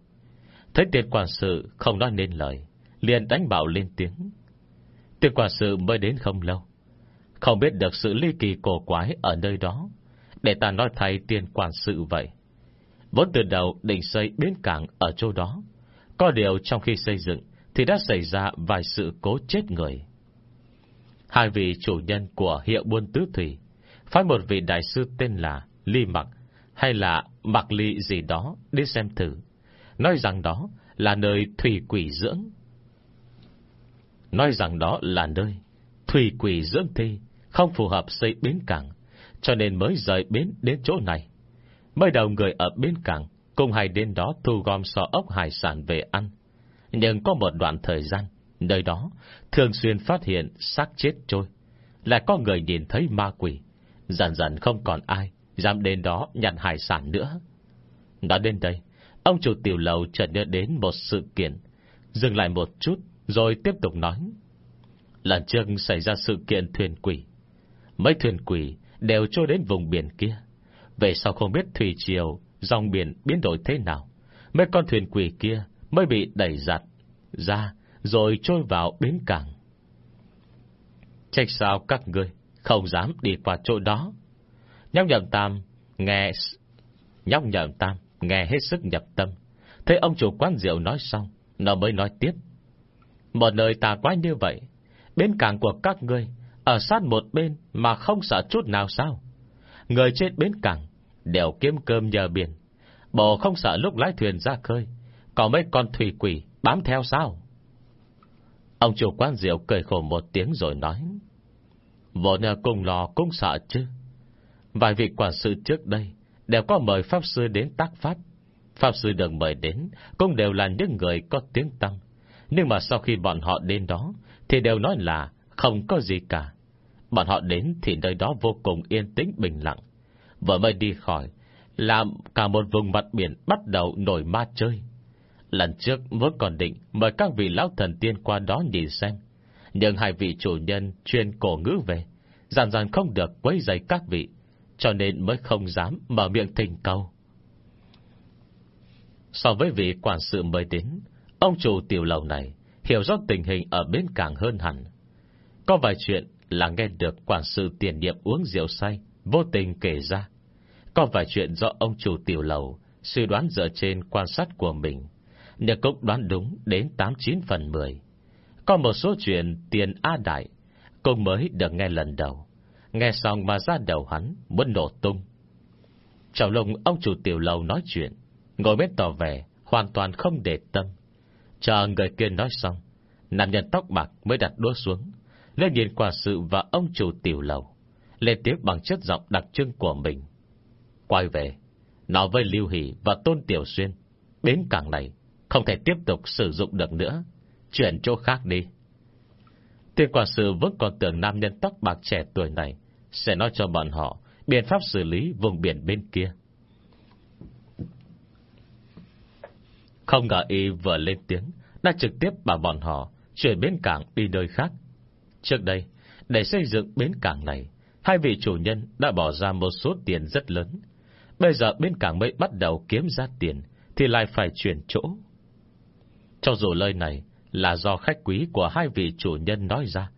[SPEAKER 1] Thấy tiền quản sự không nói nên lời, liền đánh bảo lên tiếng. Tiền quản sự mới đến không lâu. Không biết được sự ly kỳ cổ quái ở nơi đó, để ta nói thay tiền quản sự vậy. Vốn từ đầu định xây bến cảng ở chỗ đó. Có điều trong khi xây dựng thì đã xảy ra vài sự cố chết người. Hai vị chủ nhân của hiệu buôn tứ thủy phái một vị đại sư tên là Ly Mặc hay là Mặc Ly gì đó đi xem thử. Nói rằng đó là nơi thủy quỷ dưỡng. Nói rằng đó là nơi thủy quỷ dưỡng thi không phù hợp xây bến cảng, cho nên mới rời bến đến chỗ này. Mới đầu người ở bến cảng cùng hay đến đó thu gom sò ốc hải sản về ăn. Nhưng có một đoạn thời gian, nơi đó thường xuyên phát hiện xác chết trôi. Lại có người nhìn thấy ma quỷ, dần dần không còn ai dám đến đó nhận hải sản nữa. Đã đến đây, ông chủ tiểu lầu chợt nhớ đến một sự kiện, dừng lại một chút rồi tiếp tục nói. Lần trước xảy ra sự kiện thuyền quỷ. Mấy thuyền quỷ đều trôi đến vùng biển kia. Về sau không biết thủy triều, dòng biển biến đổi thế nào. Mấy con thuyền quỷ kia mới bị đẩy giặt ra rồi trôi vào bến cảng. Trách sao các ngươi không dám đi qua chỗ đó. Nhóc nhậm tam nghe nhóc nhậm tam nghe hết sức nhập tâm. Thấy ông chủ quán rượu nói xong, nó mới nói tiếp. Một nơi tà quái như vậy, bên cảng của các ngươi ở sát một bên mà không sợ chút nào sao? Người trên bến cảng đều kiếm cơm nhờ biển, bộ không sợ lúc lái thuyền ra khơi, còn mấy con thủy quỷ bám theo sao? Ông chủ quán rượu cười khổ một tiếng rồi nói. Vốn cùng lò cũng sợ chứ. Vài vị quản sự trước đây đều có mời Pháp Sư đến tác Pháp. Pháp Sư được mời đến cũng đều là những người có tiếng tăng. Nhưng mà sau khi bọn họ đến đó thì đều nói là không có gì cả. Bọn họ đến thì nơi đó vô cùng yên tĩnh bình lặng. Vừa mới đi khỏi, làm cả một vùng mặt biển bắt đầu nổi ma chơi. Lần trước vốn còn định mời các vị lão thần tiên qua đó nhìn xem. Nhưng hai vị chủ nhân chuyên cổ ngữ về, dàn dàn không được quấy giấy các vị, cho nên mới không dám mở miệng thỉnh cầu. So với vị quản sự mới đến, ông chủ tiểu lầu này hiểu rõ tình hình ở bến cảng hơn hẳn. Có vài chuyện là nghe được quản sự tiền nhiệm uống rượu say, vô tình kể ra. Có vài chuyện do ông chủ tiểu lầu suy đoán dựa trên quan sát của mình. Nhưng cũng đoán đúng đến 89 phần 10 Có một số chuyện tiền A Đại Cũng mới được nghe lần đầu. Nghe xong mà ra đầu hắn Muốn nổ tung. Trong lùng ông chủ tiểu lầu nói chuyện, Ngồi bên tỏ vẻ Hoàn toàn không để tâm. Chờ người kia nói xong Nam nhân tóc bạc mới đặt đua xuống, Lên nhìn quả sự và ông chủ tiểu lầu, Lên tiếp bằng chất giọng đặc trưng của mình. Quay về, Nói với Lưu Hỷ và Tôn Tiểu Xuyên, Bến cảng này Không thể tiếp tục sử dụng được nữa. Chuyển chỗ khác đi. Tiên quản sự vẫn còn tưởng nam nhân tóc bạc trẻ tuổi này Sẽ nói cho bọn họ Biện pháp xử lý vùng biển bên kia. Không ngờ y vừa lên tiếng, Đã trực tiếp bảo bọn họ Chuyển bến cảng đi nơi khác. Trước đây, Để xây dựng bến cảng này, Hai vị chủ nhân đã bỏ ra một số tiền rất lớn Bây giờ bên cảng mới bắt đầu kiếm ra tiền, Thì lại phải chuyển chỗ. Cho dù lời này Là do khách quý của hai vị chủ nhân nói ra,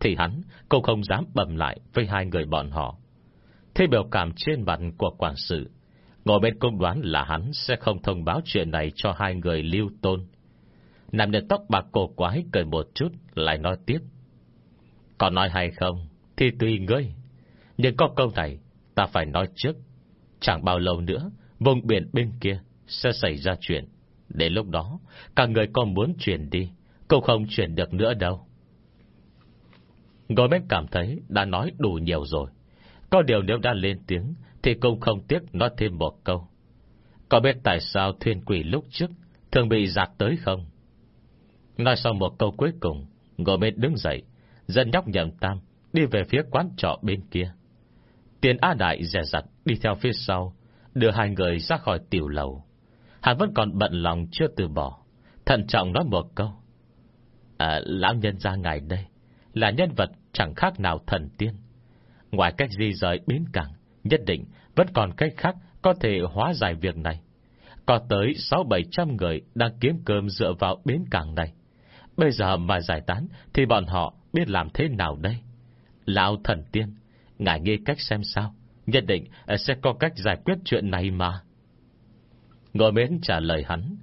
[SPEAKER 1] Thì hắn cũng không dám bầm lại Với hai người bọn họ. Thế biểu cảm trên mặt của quản sự, Ngồi bên công đoán là hắn Sẽ không thông báo chuyện này cho hai người lưu tôn. Nằm nhân tóc bạc cổ quái cười một chút, Lại nói tiếp. Còn nói hay không Thì tùy ngươi, Nhưng có câu này Ta phải nói trước. Chẳng bao lâu nữa, Vùng biển bên kia Sẽ xảy ra chuyện. Đến lúc đó, Cả người còn muốn chuyển đi, Cũng không chuyển được nữa đâu. Gomez cảm thấy Đã nói đủ nhiều rồi. Có điều nếu đã lên tiếng, Thì cũng không tiếc nói thêm một câu. Có biết tại sao thuyền quỷ lúc trước Thường bị giạt tới không? Nói xong một câu cuối cùng Gomez đứng dậy Dân nhóc nhậm tam Đi về phía quán trọ bên kia. Tiền A Đại dè dặt đi theo phía sau Đưa hai người ra khỏi tiểu lầu. Hắn vẫn còn bận lòng chưa từ bỏ Thận trọng nói một câu. À, Lão nhân ra ngài đây Là nhân vật chẳng khác nào thần tiên. Ngoài cách di rời bến cảng Nhất định vẫn còn cách khác Có thể hóa giải việc này. Có tới 6-700 người Đang kiếm cơm dựa vào bến cảng này. Bây giờ mà giải tán Thì bọn họ biết làm thế nào đây? Lão thần tiên Ngài nghĩ cách xem sao? Nhất định ờ, sẽ có cách giải quyết chuyện này mà. Ngồi mến trả lời hắn.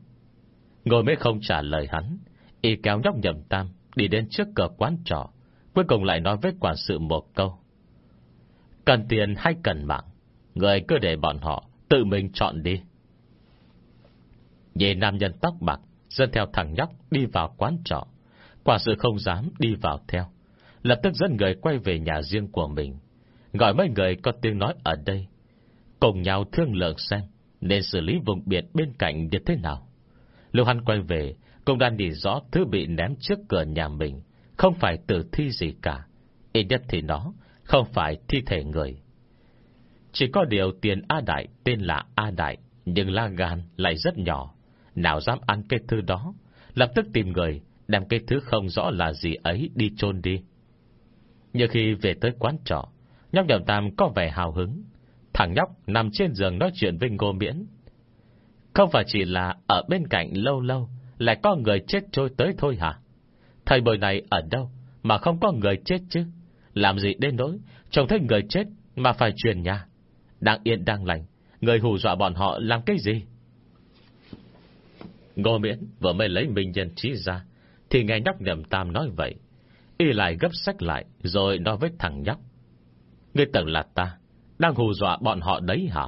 [SPEAKER 1] Ngồi mến không trả lời hắn. Y kéo nhóc nhầm tam, Đi đến trước cửa quán trọ, Cuối cùng lại nói với quản sự một câu. Cần tiền hay cần mạng? Người cứ để bọn họ, Tự mình chọn đi. Nhìn nam nhân tóc bạc, Dẫn theo thằng nhóc đi vào quán trọ. Quả sự không dám đi vào theo. Lập tức dẫn người quay về nhà riêng của mình. Gọi mấy người có tiếng nói ở đây, Cùng nhau thương lượng xem Nên xử lý vùng biển bên cạnh như thế nào. Lưu hắn quay về, Cũng đang nhìn rõ thứ bị ném trước cửa nhà mình, Không phải tử thi gì cả, Ít nhất thì nó Không phải thi thể người. Chỉ có điều tiền A Đại, Tên là A Đại, Nhưng la gan lại rất nhỏ, Nào dám ăn cái thứ đó, Lập tức tìm người, Đem cái thứ không rõ là gì ấy đi chôn đi. Nhưng khi về tới quán trọ Nhóc đầu tam có vẻ hào hứng. Thằng nhóc nằm trên giường nói chuyện với ngô miễn. Không phải chỉ là Ở bên cạnh lâu lâu, Lại có người chết trôi tới thôi hả? Thầy bồi này ở đâu Mà không có người chết chứ? Làm gì đến nỗi Trông thấy người chết mà phải truyền nhà? Đang yên đang lành, Người hù dọa bọn họ làm cái gì? Ngô miễn vừa mới lấy mình nhân trí ra, Thì nghe nhóc nhầm tam nói vậy. Y lại gấp sách lại, Rồi nói với thằng nhóc. Ngươi tưởng là ta, Đang hù dọa bọn họ đấy hả?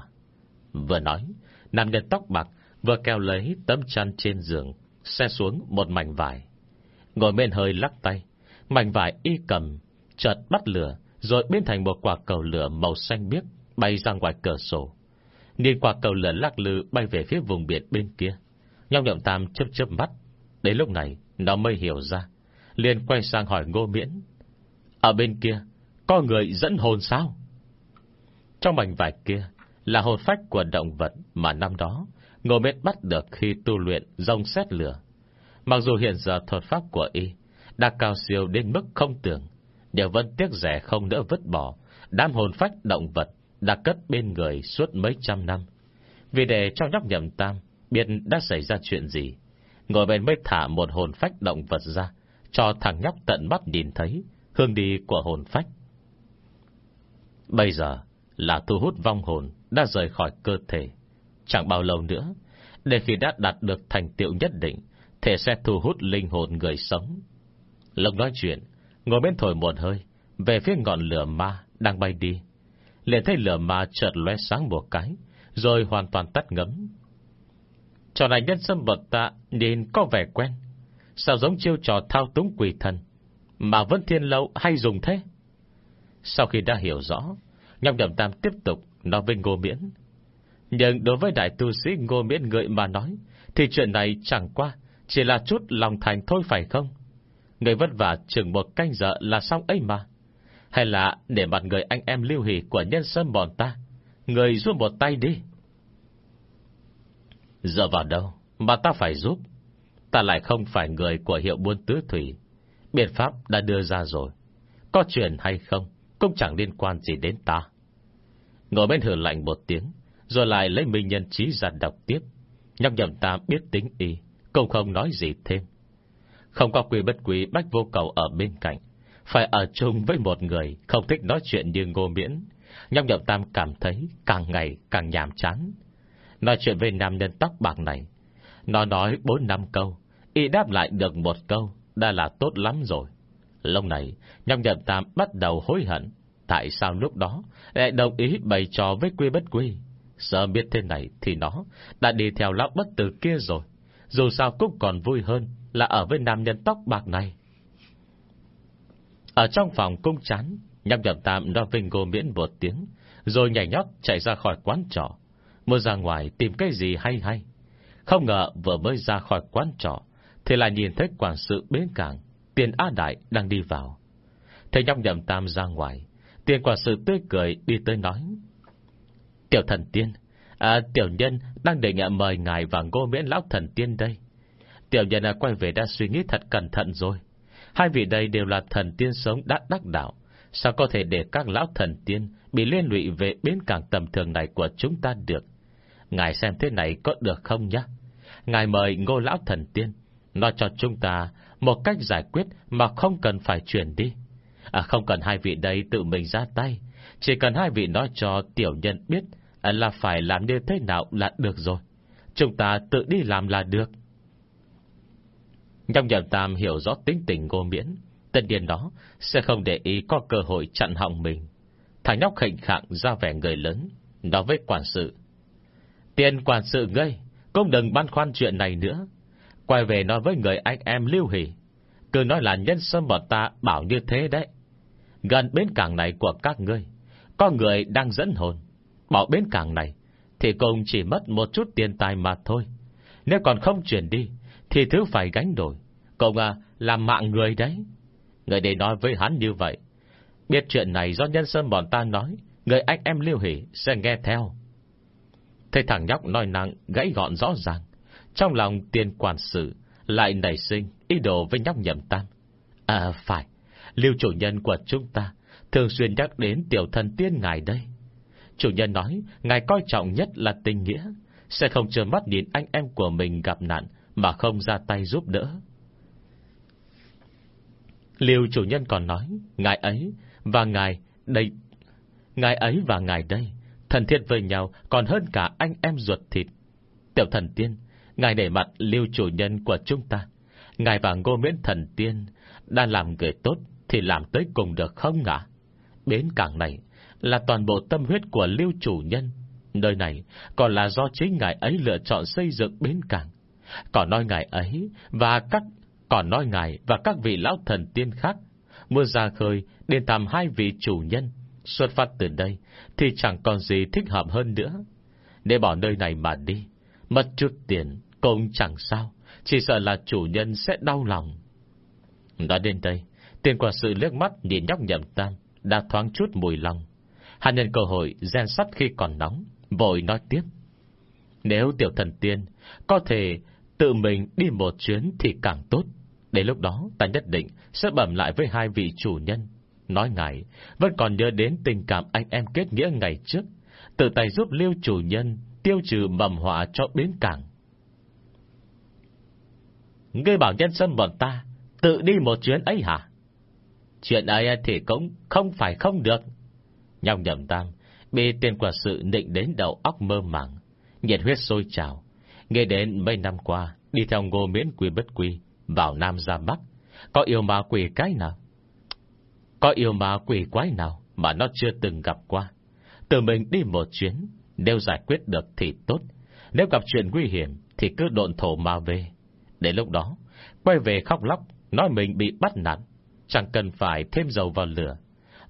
[SPEAKER 1] Vừa nói Nam nhân tóc bạc vừa kéo lấy tấm chăn trên giường Xe xuống một mảnh vải. Ngồi bên hơi lắc tay, Mảnh vải y cầm, Chợt bắt lửa, Rồi biến thành một quả cầu lửa màu xanh biếc Bay ra ngoài cửa sổ. Nhìn quả cầu lửa lắc lư bay về phía vùng biển bên kia Nhong nhậm tam chớp chớp mắt. Đến lúc này, nó mới hiểu ra, liền quay sang hỏi ngô miễn. Ở bên kia có người dẫn hồn sao? Trong mảnh vải kia là hồn phách của động vật mà năm đó Ngô Mết bắt được khi tu luyện rông xét lửa. Mặc dù hiện giờ thuật pháp của y đã cao siêu đến mức không tưởng, đều vẫn tiếc rẻ không đỡ vứt bỏ đám hồn phách động vật đã cất bên người suốt mấy trăm năm. Vì để cho nhóc nhầm tam biết đã xảy ra chuyện gì, ngồi bên mới thả một hồn phách động vật ra, cho thằng nhóc tận mắt nhìn thấy hương đi của hồn phách. Bây giờ là thu hút vong hồn đã rời khỏi cơ thể. Chẳng bao lâu nữa, Để khi đã đạt được thành tiệu nhất định Thể sẽ thu hút linh hồn người sống. Lộc nói chuyện Ngồi bên thổi một hơi Về phía ngọn lửa ma đang bay đi. Liền thấy lửa ma chợt lóe sáng một cái Rồi hoàn toàn tắt ngấm. Trò này nhân sâm vật tạ Nhìn có vẻ quen Sao giống chiêu trò thao túng quỷ thần Mà vẫn thiên lâu hay dùng thế? Sau khi đã hiểu rõ Nhọc nhậm tam tiếp tục Nói với ngô miễn. Nhưng đối với đại tu sĩ ngô miễn người mà nói, Thì chuyện này chẳng qua Chỉ là chút lòng thành thôi phải không? Người vất vả chừng một canh giờ là xong ấy mà. Hay là để mặt người anh em lưu hỷ Của nhân sâm bọn ta, Người giúp một tay đi. Giờ vào đâu Mà ta phải giúp? Ta lại không phải người của hiệu buôn tứ thủy. Biện pháp đã đưa ra rồi. Có chuyện hay không? Cũng chẳng liên quan gì đến ta. Ngồi bên hử lạnh một tiếng, Rồi lại lấy minh nhân trí ra đọc tiếp. Nhắc nhầm ta biết tính y, Cũng không nói gì thêm. Không có quy bất quý bách vô cầu ở bên cạnh. Phải ở chung với một người, Không thích nói chuyện như ngô miễn. Nhóc nhậm tam cảm thấy Càng ngày càng nhàm chán. Nói chuyện với nam nhân tóc bạc này, Nó nói bốn năm câu, Y đáp lại được một câu, Đã là tốt lắm rồi. Lúc này Nhóc nhậm tam bắt đầu hối hận. Tại sao lúc đó Lại đồng ý bày trò với quy bất quy? Sợ biết thế này thì nó Đã đi theo lão bất tử kia rồi. Dù sao cũng còn vui hơn Là ở với nam nhân tóc bạc này. Ở trong phòng cung chán Nhâm nhậm tam nói vinh ngô miễn một tiếng, Rồi nhảy nhót chạy ra khỏi quán trọ. Mua ra ngoài tìm cái gì hay hay. Không ngờ vừa mới ra khỏi quán trọ Thì lại nhìn thấy quản sự bến cảng. Tiền A Đại đang đi vào Thấy nhóc nhậm tam ra ngoài Tiền quả sự tươi cười đi tới nói. Tiểu thần tiên, à, tiểu nhân đang đề nghị mời ngài và ngô miễn lão thần tiên đây. Tiểu nhân à, quay về đã suy nghĩ thật cẩn thận rồi. Hai vị đây đều là thần tiên sống đã đắc đạo. Sao có thể để các lão thần tiên bị liên lụy về bến cảng tầm thường này của chúng ta được? Ngài xem thế này có được không nhá? Ngài mời ngô lão thần tiên, nói cho chúng ta một cách giải quyết mà không cần phải chuyển đi. À, không cần hai vị đây tự mình ra tay. Chỉ cần hai vị nói cho tiểu nhân biết à, Là phải làm như thế nào là được rồi. Chúng ta tự đi làm là được. Nhông nhầm tam hiểu rõ tính tình ngô miễn. Tất nhiên đó Sẽ không để ý có cơ hội chặn họng mình. Thằng nhóc khệnh khạng ra vẻ người lớn Nói với quản sự. Tiền quản sự ngươi Cũng đừng băn khoăn chuyện này nữa. Quay về nói với người anh em lưu hỷ Cứ nói là nhân sâm bọn ta bảo như thế đấy. Gần bến cảng này của các ngươi Có người đang dẫn hồn. Bỏ bến cảng này Thì cũng chỉ mất một chút tiền tài mà thôi. Nếu còn không chuyển đi Thì thứ phải gánh đổi. Cũng à, làm mạng người đấy. Người để nói với hắn như vậy Biết chuyện này do nhân sâm bọn ta nói Người anh em lưu hỷ sẽ nghe theo. Thầy thằng nhóc nói năng Gãy gọn rõ ràng. Trong lòng tiền quản sự Lại nảy sinh ý đồ với nhóc nhậm tam. À phải, Lưu chủ nhân của chúng ta Thường xuyên nhắc đến tiểu thần tiên ngài đây. Chủ nhân nói Ngài coi trọng nhất là tình nghĩa, Sẽ không trơ mắt nhìn anh em của mình gặp nạn Mà không ra tay giúp đỡ. Lưu chủ nhân còn nói Ngài ấy và ngài đây, Ngài ấy và ngài đây Thần thiết với nhau còn hơn cả anh em ruột thịt. Tiểu thần tiên Ngài để mặt lưu chủ nhân của chúng ta Ngài và ngô miễn thần tiên Đã làm người tốt thì làm tới cùng được không ạ? Bến cảng này là toàn bộ tâm huyết của lưu chủ nhân. Nơi này còn là do chính ngài ấy lựa chọn xây dựng bến cảng. Còn nói ngài ấy và các còn nói ngài và các vị lão thần tiên khác muốn ra khơi đến thăm hai vị chủ nhân xuất phát từ đây thì chẳng còn gì thích hợp hơn nữa. Để bỏ nơi này mà đi, mất chút tiền cũng chẳng sao, chỉ sợ là chủ nhân sẽ đau lòng. Nói đến đây, Tiền quả sự liếc mắt nhìn nhóc nhậm tam Đã thoáng chút mùi lòng. Hắn nhân cơ hội gen sắt khi còn nóng Vội nói tiếp. Nếu tiểu thần tiên Có thể tự mình đi một chuyến thì càng tốt. Đến lúc đó ta nhất định Sẽ bẩm lại với hai vị chủ nhân. Nói ngài Vẫn còn nhớ đến tình cảm anh em kết nghĩa ngày trước. Tự tay giúp liêu chủ nhân Tiêu trừ mầm họa cho bến cảng Ngươi bảo nhân sân bọn ta Tự đi một chuyến ấy hả Chuyện ấy thì cũng không phải không được. Nhong nhầm tam, bị tiền quả sự định đến đầu óc mơ màng, nhiệt huyết sôi trào. Nghe đến mấy năm qua Đi theo ngô miễn quy bất quy Vào Nam ra Bắc Có yêu ma quỷ cái nào Có yêu ma quỷ quái nào Mà nó chưa từng gặp qua Tự mình đi một chuyến nếu giải quyết được thì tốt. Nếu gặp chuyện nguy hiểm Thì cứ độn thổ mà về. Để lúc đó, Quay về khóc lóc, Nói mình bị bắt nạt, Chẳng cần phải thêm dầu vào lửa.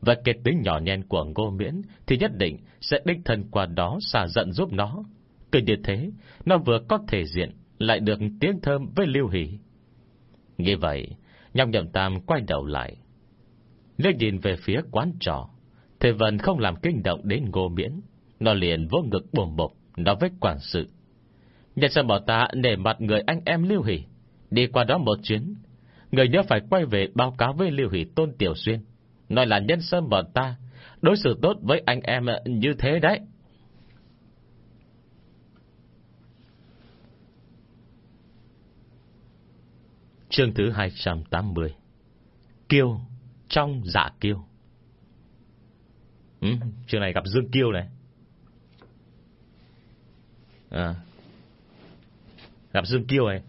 [SPEAKER 1] Và kết tính nhỏ nhen của ngô miễn Thì nhất định sẽ đích thân qua đó xả giận giúp nó. Cứ như thế, Nó vừa có thể diện, Lại được tiếng thơm với lưu hỷ. Như vậy Nhọc nhậm tam quay đầu lại. Liếc nhìn về phía quán trò Thầy Vân không làm kinh động đến ngô miễn. Nó liền vô ngực bồm bộp Nó với quản sự. Nhân sân bảo ta nể mặt người anh em lưu hỷ Đi qua đó một chuyến. Người nhớ phải quay về báo cáo với Lưu Hỷ Tôn Tiểu Xuyên. Nói là nhân sân bọn ta Đối xử tốt với anh em như thế đấy. Chương thứ 280 Kiêu Trong dạ kiêu. Ừ, Chương này gặp Dương Kiêu này à, Gặp Dương Kiêu này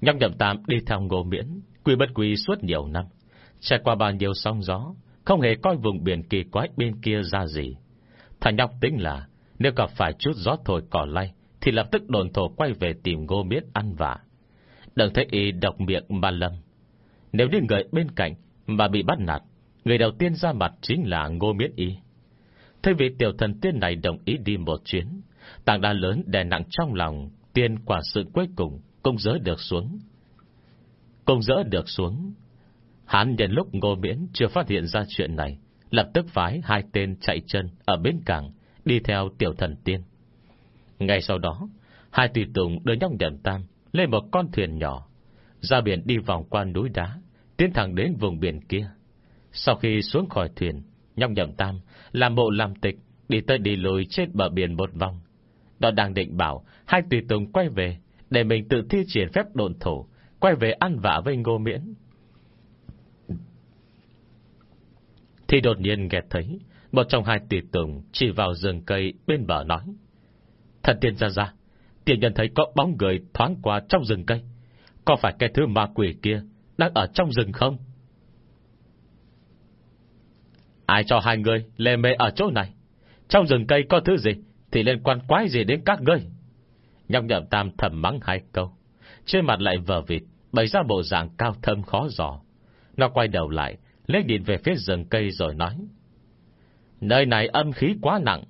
[SPEAKER 1] Nhóc nhậm tam đi theo ngô miễn Quy bất quy suốt nhiều năm. Trải qua bao nhiêu sóng gió Không hề coi vùng biển kỳ quái bên kia ra gì. Thằng nhóc tính là Nếu gặp phải chút gió thổi cỏ lay Thì lập tức đồn thổ quay về tìm ngô miễn ăn vả Đừng thấy y độc miệng mà lâm Nếu như người bên cạnh Mà bị bắt nạt Người đầu tiên ra mặt chính là ngô miễn y. Thế vì tiểu thần tiên này đồng ý đi một chuyến Tảng đá lớn đè nặng trong lòng, Tiên quả sự cuối cùng, Cũng dỡ được xuống. Cũng dỡ được xuống. Hắn nhân lúc ngô miễn chưa phát hiện ra chuyện này, Lập tức phái hai tên chạy chân Ở bến cảng, Đi theo tiểu thần tiên. Ngay sau đó, Hai tùy tùng đưa nhóc nhậm tam Lên một con thuyền nhỏ, Ra biển đi vòng qua núi đá, Tiến thẳng đến vùng biển kia. Sau khi xuống khỏi thuyền, Nhóc nhậm tam làm bộ làm tịch, Đi tới đi lùi trên bờ biển một vòng. Đó đang định bảo, Hai tùy tùng quay về, Để mình tự thi triển phép độn thổ, Quay về ăn vạ với ngô miễn. Thì đột nhiên nghe thấy, Một trong hai tùy tùng Chỉ vào rừng cây bên bờ nói, Thần tiên ra ra Tiền nhân thấy có bóng người thoáng qua trong rừng cây, Có phải cái thứ ma quỷ kia Đang ở trong rừng không? Ai cho hai người lê mê ở chỗ này? Trong rừng cây có thứ gì? Thì liên quan quái gì đến các ngươi? Nhọc nhậm tam thầm mắng hai câu. Trên mặt lại vờ vịt, Bày ra bộ dạng cao thâm khó giò. Nó quay đầu lại Lê điện về phía rừng cây rồi nói, Nơi này âm khí quá nặng.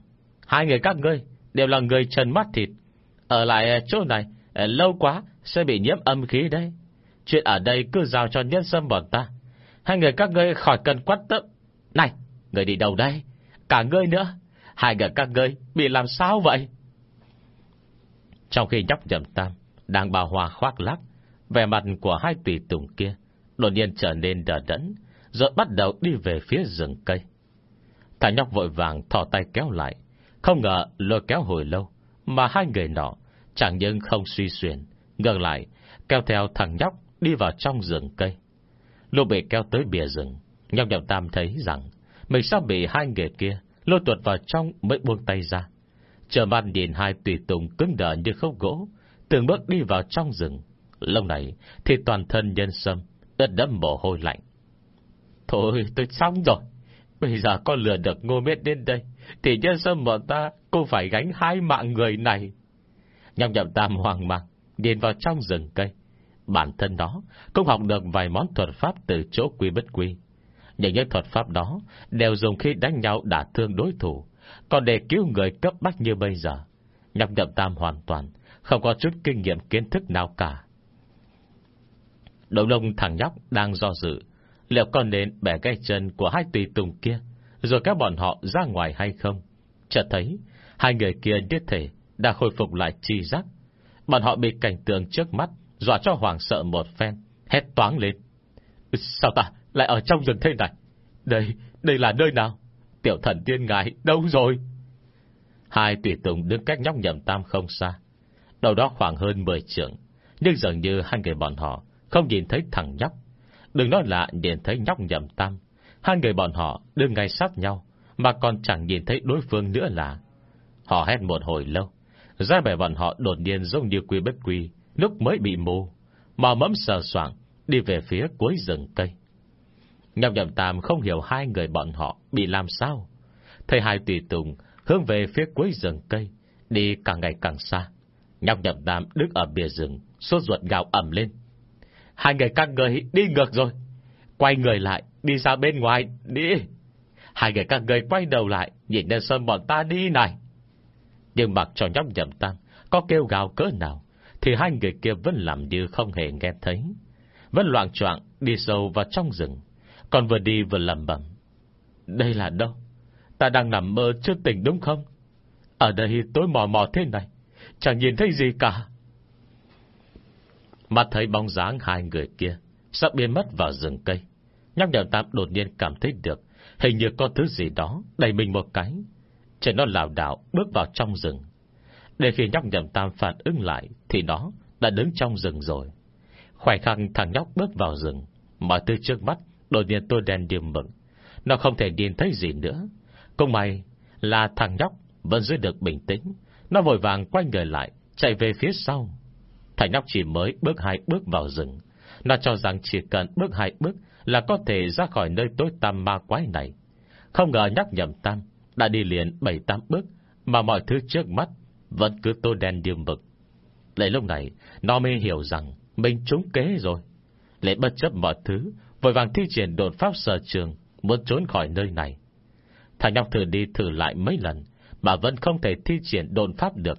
[SPEAKER 1] Hai người các ngươi Đều là người trần mắt thịt. Ở lại ờ, chỗ này ờ, Lâu quá sẽ bị nhiễm âm khí đấy. Chuyện ở đây cứ giao cho nhân sâm bọn ta. Hai người các ngươi khỏi cần quát tấp Này, Người đi đâu đây Cả ngươi nữa. Hai người các ngươi bị làm sao vậy? Trong khi nhóc nhầm tam Đang bào hòa khoác lác, Vẻ mặt của hai tùy tùng kia Đột nhiên trở nên đờ đẫn, Rồi bắt đầu đi về phía rừng cây. Thằng nhóc vội vàng thò tay kéo lại, Không ngờ lôi kéo hồi lâu Mà hai người nọ Chẳng những không suy xuyển, Ngược lại kéo theo thằng nhóc Đi vào trong rừng cây. Lúc bị kéo tới bìa rừng, Nhóc nhậm tam thấy rằng Mình sắp bị hai người kia Lôi tuột vào trong mới buông tay ra. Chờ mặt nhìn hai tùy tùng cứng đờ như khốc gỗ, Từng bước đi vào trong rừng. Lâu này thì toàn thân nhân sâm Đất đẫm mồ hôi lạnh. Thôi, tôi xong rồi. Bây giờ con lừa được ngô miết đến đây, Thì nhân sâm bọn ta Cũng phải gánh hai mạng người này. Nhọc nhậm tam hoàng mang Nhìn vào trong rừng cây, Bản thân đó cũng học được vài món thuật pháp Từ chỗ quy bất quy. Nhưng những thuật pháp đó Đều dùng khi đánh nhau đả thương đối thủ. Còn để cứu người cấp bách như bây giờ, Nhọc nhậm tam hoàn toàn, Không có chút kinh nghiệm kiến thức nào cả. Đồng lông thằng nhóc đang do dự, Liệu con nên bẻ gai chân của hai tùy tùng kia, Rồi các bọn họ ra ngoài hay không? Chợt thấy, Hai người kia như thể Đã khôi phục lại chi giác. Bọn họ bị cảnh tượng trước mắt Dọa cho hoàng sợ một phen, Hét toáng lên. Sao ta? Lại ở trong rừng thế này. Đây, đây là nơi nào? Tiểu thần tiên ngài đâu rồi? Hai tùy tùng đứng cách nhóc nhầm tam không xa. Đầu đó khoảng hơn 10 trượng. Nhưng dường như hai người bọn họ Không nhìn thấy thằng nhóc. Đừng nói là nhìn thấy nhóc nhầm tam. Hai người bọn họ đứng ngay sát nhau Mà còn chẳng nhìn thấy đối phương nữa là. Họ hét một hồi lâu. Ra bẻ bọn họ đột nhiên giống như quy bất quy Lúc mới bị mù mà mẫm sờ soảng Đi về phía cuối rừng cây. Nhọc nhậm tam không hiểu hai người bọn họ Bị làm sao. Thầy hai tùy tùng hướng về phía cuối rừng cây, Đi càng ngày càng xa. Nhọc nhậm tam đứng ở bìa rừng, Sốt ruột gào ẩm lên. Hai người các người đi ngược rồi. Quay người lại, Đi ra bên ngoài, Đi. Hai người các người quay đầu lại, Nhìn lên sân bọn ta đi này. Nhưng mặc cho nhóc nhậm tam Có kêu gào cỡ nào, Thì hai người kia vẫn làm như không hề nghe thấy. Vẫn loạn trọng Đi sâu vào trong rừng. Còn vừa đi vừa lầm bẩm. Đây là đâu? Ta đang nằm mơ chưa tỉnh đúng không? Ở đây tối mò mò thế này, Chẳng nhìn thấy gì cả. Mắt thấy bóng dáng hai người kia, Sắp biến mất vào rừng cây. Nhóc nhở tam đột nhiên cảm thấy được, Hình như có thứ gì đó Đẩy mình một cái. Trên nó lào đảo bước vào trong rừng. Để khi nhóc nhầm tam phản ứng lại, Thì nó đã đứng trong rừng rồi. Khoảnh khắc thằng nhóc bước vào rừng, Mọi thứ trước mắt Đột nhiên tôi đèn điềm mừng Nó không thể nhìn thấy gì nữa. Cũng may là thằng nhóc Vẫn giữ được bình tĩnh. Nó vội vàng quay người lại, Chạy về phía sau. Thằng nhóc chỉ mới bước hai bước vào rừng. Nó cho rằng chỉ cần bước hai bước Là có thể ra khỏi nơi tối tăm ma quái này. Không ngờ nhắc nhầm tam Đã đi liền bảy tám bước, Mà mọi thứ trước mắt Vẫn cứ tô đen điềm bực Lấy lúc này, Nó mới hiểu rằng Mình trúng kế rồi. Lại bất chấp mọi thứ Vội vàng thi triển đột pháp sở trường Muốn trốn khỏi nơi này. Thằng nhóc thử đi thử lại mấy lần Mà vẫn không thể thi triển đồn pháp được.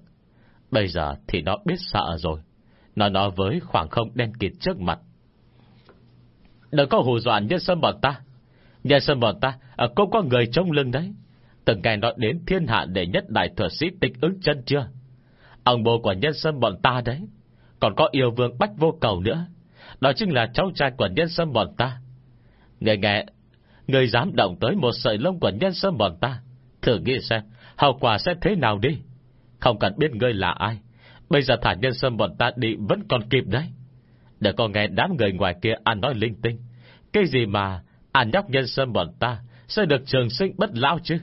[SPEAKER 1] Bây giờ thì nó biết sợ rồi. Nó nói với khoảng không đen kịt trước mặt. Đừng có hù dọa nhân sân bọn ta. Nhân sân bọn ta à, Cũng có người trong lưng đấy. Từng ngày nói đến thiên hạ đệ nhất đại thuật sĩ tịch ứng chân chưa? Ông bố của nhân sân bọn ta đấy. Còn có yêu vương bách vô cầu nữa. Đó chính là cháu trai của nhân sâm bọn ta. Người nghe, Người dám động tới một sợi lông của nhân sâm bọn ta, Thử nghĩ xem, Hậu quả sẽ thế nào đi? Không cần biết ngươi là ai, Bây giờ thả nhân sâm bọn ta đi vẫn còn kịp đấy. Để con nghe đám người ngoài kia ăn nói linh tinh, Cái gì mà Ăn nhóc nhân sâm bọn ta Sẽ được trường sinh bất lão chứ?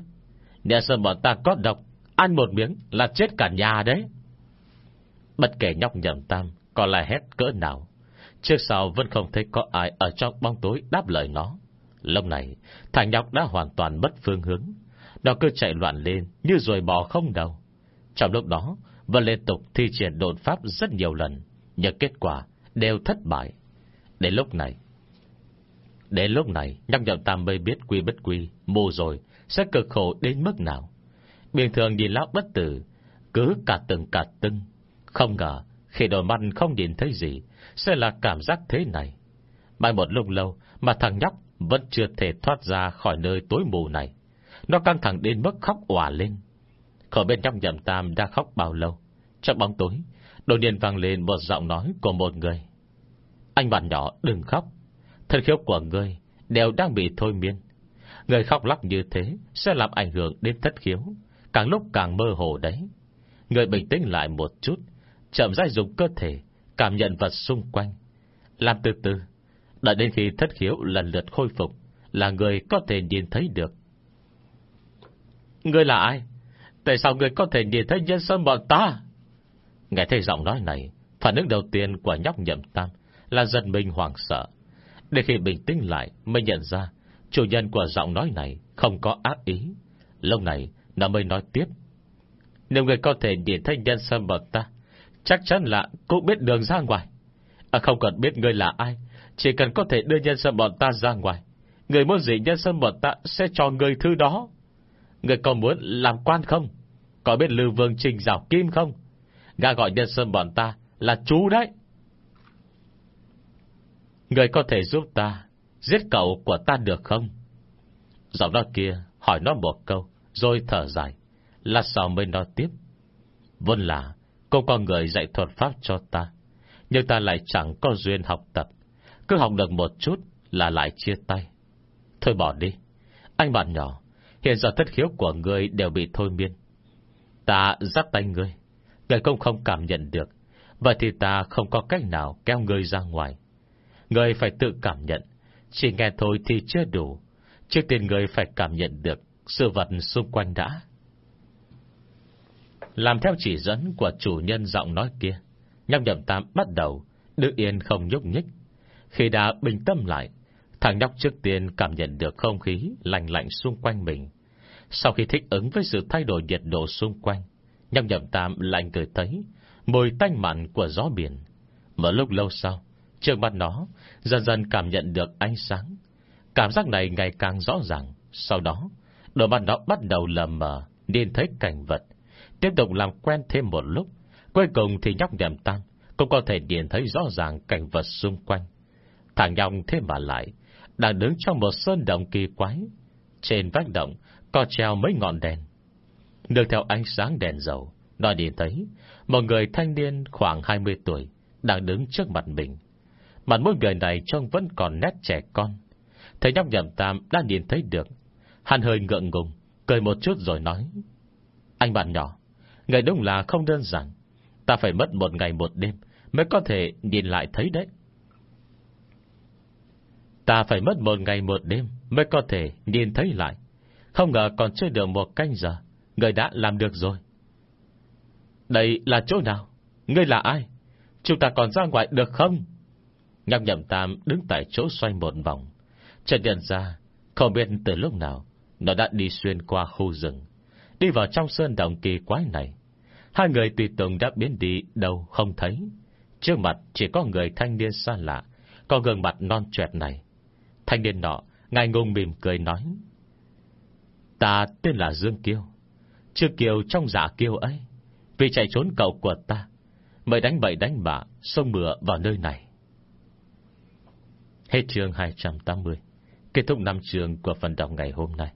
[SPEAKER 1] Nhân sâm bọn ta có độc, Ăn một miếng là chết cả nhà đấy. Bất kể nhóc nhầm tam Còn là hét cỡ nào Trước sau vẫn không thấy có ai Ở trong bóng tối đáp lời nó. Lúc này, thằng nhóc đã hoàn toàn mất phương hướng. Nó cứ chạy loạn lên Như rồi bò không đầu. Trong lúc đó, Vẫn liên tục thi triển đồn pháp rất nhiều lần, Nhưng kết quả đều thất bại. Đến lúc này, Đến lúc này, nhóc nhậm tam mới biết quy bất quy, Mù rồi, sẽ cực khổ đến mức nào. Bình thường nhìn lão bất tử, Cứ cả từng cả tưng Không ngờ khi đôi mắt không nhìn thấy gì, Sẽ là cảm giác thế này. Mai một lúc lâu Mà thằng nhóc vẫn chưa thể thoát ra khỏi nơi tối mù này. Nó căng thẳng đến mức khóc òa lên. Khỏi bên trong nhầm tam đã khóc bao lâu? Trong bóng tối, Đột nhiên vang lên một giọng nói của một người. Anh bạn nhỏ, đừng khóc. Thân khiếu của người Đều đang bị thôi miên. Người khóc lóc như thế Sẽ làm ảnh hưởng đến thất khiếu, Càng lúc càng mơ hồ đấy. Người bình tĩnh lại một chút Chậm rãi dùng cơ thể, Cảm nhận vật xung quanh. Làm từ từ, Đợi đến khi thất khiếu lần lượt khôi phục, Là người có thể nhìn thấy được. Ngươi là ai? Tại sao ngươi có thể nhìn thấy nhân sâm bọn ta? Nghe thấy giọng nói này, Phản ứng đầu tiên của nhóc nhậm tam Là giật mình hoảng sợ. Để khi bình tĩnh lại, mới nhận ra Chủ nhân của giọng nói này Không có ác ý. Lâu này, nó mới nói tiếp. Nếu người có thể nhìn thấy nhân sâm bọn ta Chắc chắn là cũng biết đường ra ngoài. À không cần biết ngươi là ai, Chỉ cần có thể đưa nhân sâm bọn ta ra ngoài. Người muốn gì nhân sâm bọn ta Sẽ cho người thứ đó. Người có muốn làm quan không? Có biết lưu vương trình rào kim không? Gà gọi nhân sâm bọn ta Là chú đấy. Người có thể giúp ta Giết cậu của ta được không? Giọng đó kia hỏi nó một câu, Rồi thở dài. Là sau mới nói tiếp. Vốn là cũng có người dạy thuật pháp cho ta, Nhưng ta lại chẳng có duyên học tập. Cứ học được một chút Là lại chia tay. Thôi bỏ đi. Anh bạn nhỏ, Hiện giờ thất khiếu của ngươi đều bị thôi miên. Ta dắt tay ngươi Ngươi cũng không cảm nhận được. Vậy thì ta không có cách nào kéo ngươi ra ngoài. Ngươi phải tự cảm nhận, Chỉ nghe thôi thì chưa đủ. Trước tiên ngươi phải cảm nhận được Sự vật xung quanh đã. Làm theo chỉ dẫn của chủ nhân giọng nói kia. Nhóc nhậm tam bắt đầu Đứng yên không nhúc nhích. Khi đã bình tâm lại, Thằng nhóc trước tiên cảm nhận được không khí Lạnh lạnh xung quanh mình. Sau khi thích ứng với sự thay đổi nhiệt độ xung quanh Nhóc nhậm tam lạnh cười thấy Mùi tanh mặn của gió biển. Một lúc lâu sau, Trước mắt nó dần dần cảm nhận được ánh sáng. Cảm giác này ngày càng rõ ràng. Sau đó, Đôi mắt nó bắt đầu lờ mờ, Nhìn thấy cảnh vật Tiếp tục làm quen thêm một lúc, Cuối cùng thì nhóc nhầm tam Cũng có thể nhìn thấy rõ ràng cảnh vật xung quanh. Thằng nhong thế mà lại, Đang đứng trong một sơn động kỳ quái. Trên vách động Có treo mấy ngọn đèn. Được theo ánh sáng đèn dầu, Nó nhìn thấy Một người thanh niên khoảng 20 tuổi Đang đứng trước mặt mình. Mặt mỗi người này trông vẫn còn nét trẻ con. Thấy nhóc nhầm tam đã nhìn thấy được, Hắn hơi ngượng ngùng, Cười một chút rồi nói, Anh bạn nhỏ Người đúng là không đơn giản. Ta phải mất một ngày một đêm Mới có thể nhìn lại thấy đấy. Ta phải mất một ngày một đêm Mới có thể nhìn thấy lại. Không ngờ còn chơi được một canh giờ, Người đã làm được rồi. Đây là chỗ nào? Ngươi là ai? Chúng ta còn ra ngoài được không? Nhạc nhậm tam đứng tại chỗ xoay một vòng. Chợt nhận ra, Không biết từ lúc nào, Nó đã đi xuyên qua khu rừng. Đi vào trong sơn động kỳ quái này, Hai người tùy tùng đã biến đi, đâu không thấy. Trước mặt chỉ có người thanh niên xa lạ, Có gương mặt non trẻ này. Thanh niên nọ Ngài ngùng mỉm cười nói, Ta tên là Dương Kiêu, Chưa Kiều trong giả Kiêu ấy, Vì chạy trốn cậu của ta, Mới đánh bậy đánh bạ, Xông mửa vào nơi này. Hết chương 280 Kết thúc năm trường của phần đọc ngày hôm nay.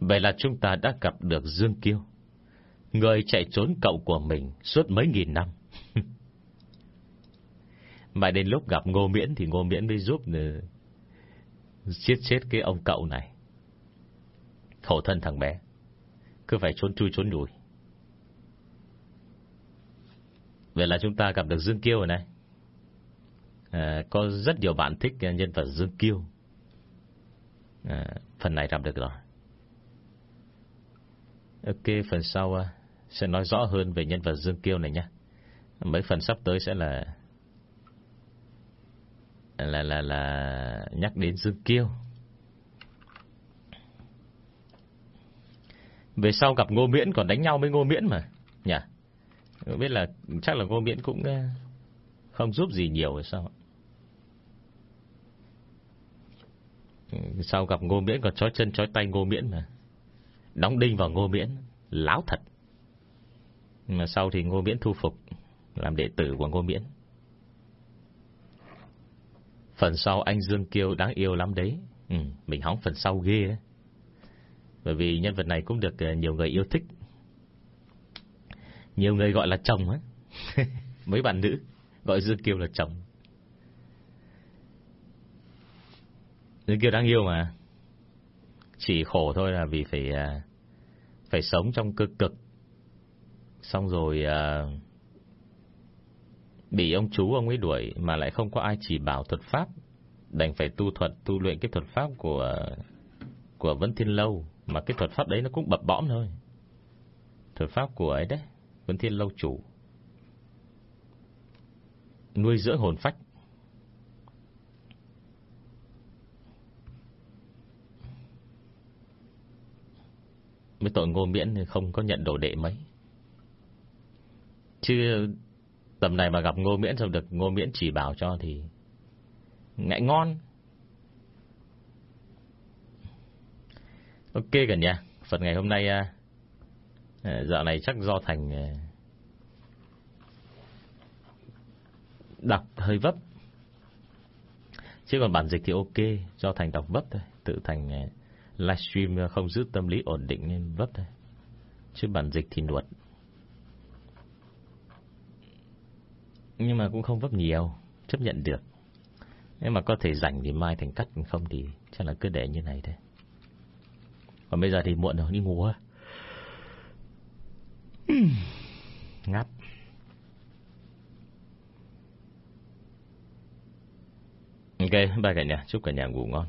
[SPEAKER 1] Vậy là chúng ta đã gặp được Dương Kiêu. Người chạy trốn cậu của mình Suốt mấy nghìn năm. Mà đến lúc gặp Ngô Miễn Thì Ngô Miễn mới giúp ừ, giết Chết cái ông cậu này. Khổ thân thằng bé. Cứ phải trốn chui trốn đuổi Vậy là chúng ta gặp được Dương Kiêu rồi này. À, Có rất nhiều bạn thích nhân vật Dương Kiêu. À, Phần này làm được rồi. Ok, phần sau à, Sẽ nói rõ hơn về nhân vật Dương Kiêu này nhé. Mấy phần sắp tới sẽ là Là là là Nhắc đến Dương Kiêu. Về sau gặp Ngô Miễn còn đánh nhau với Ngô Miễn mà, Nhỉ? Biết là chắc là Ngô Miễn cũng à, Không giúp gì nhiều rồi sao ừ, Sau gặp Ngô Miễn còn chói chân chói tay Ngô Miễn mà. Đóng đinh vào Ngô Miễn Láo thật. Mà sau thì Ngô Miễn thu phục Làm đệ tử của Ngô Miễn. Phần sau anh Dương Kiêu đáng yêu lắm đấy. Ừ, Mình hóng phần sau ghê đấy Bởi vì nhân vật này cũng được ờ, nhiều người yêu thích. Nhiều người gọi là chồng á. Mấy bạn nữ Gọi Dương Kiêu là chồng. Dương Kiêu đáng yêu mà. Chỉ khổ thôi là vì phải ờ, phải sống trong cơ cực. Xong rồi à, bị ông chú ông ấy đuổi mà lại không có ai chỉ bảo thuật pháp, đành phải tu thuật tu luyện cái thuật pháp của của Vân Thiên Lâu, mà cái thuật pháp đấy nó cũng bập bõm thôi. Thuật pháp của ấy đấy, Vân Thiên Lâu chủ. Nuôi dưỡng hồn phách mới tội ngô miễn thì không có nhận đồ đệ mấy. Chứ Tầm này mà gặp ngô miễn Xong được ngô miễn chỉ bảo cho thì Ngại ngon. Ok cả nhà Phần ngày hôm nay à, à, Dạo này chắc do Thành à, Đọc hơi vấp. Chứ còn bản dịch thì ok, Do Thành đọc vấp thôi. Tự Thành livestream không giữ tâm lý ổn định nên vấp thôi. Chứ bản dịch thì nuột. Nhưng mà cũng không vấp nhiều, chấp nhận được. Nếu mà có thể rảnh thì mai thành cắt không thì chắc là cứ để như này thôi. Còn bây giờ thì muộn rồi, đi ngủ thôi. Ngáp. Ok, bye cả nhà. Chúc cả nhà ngủ ngon.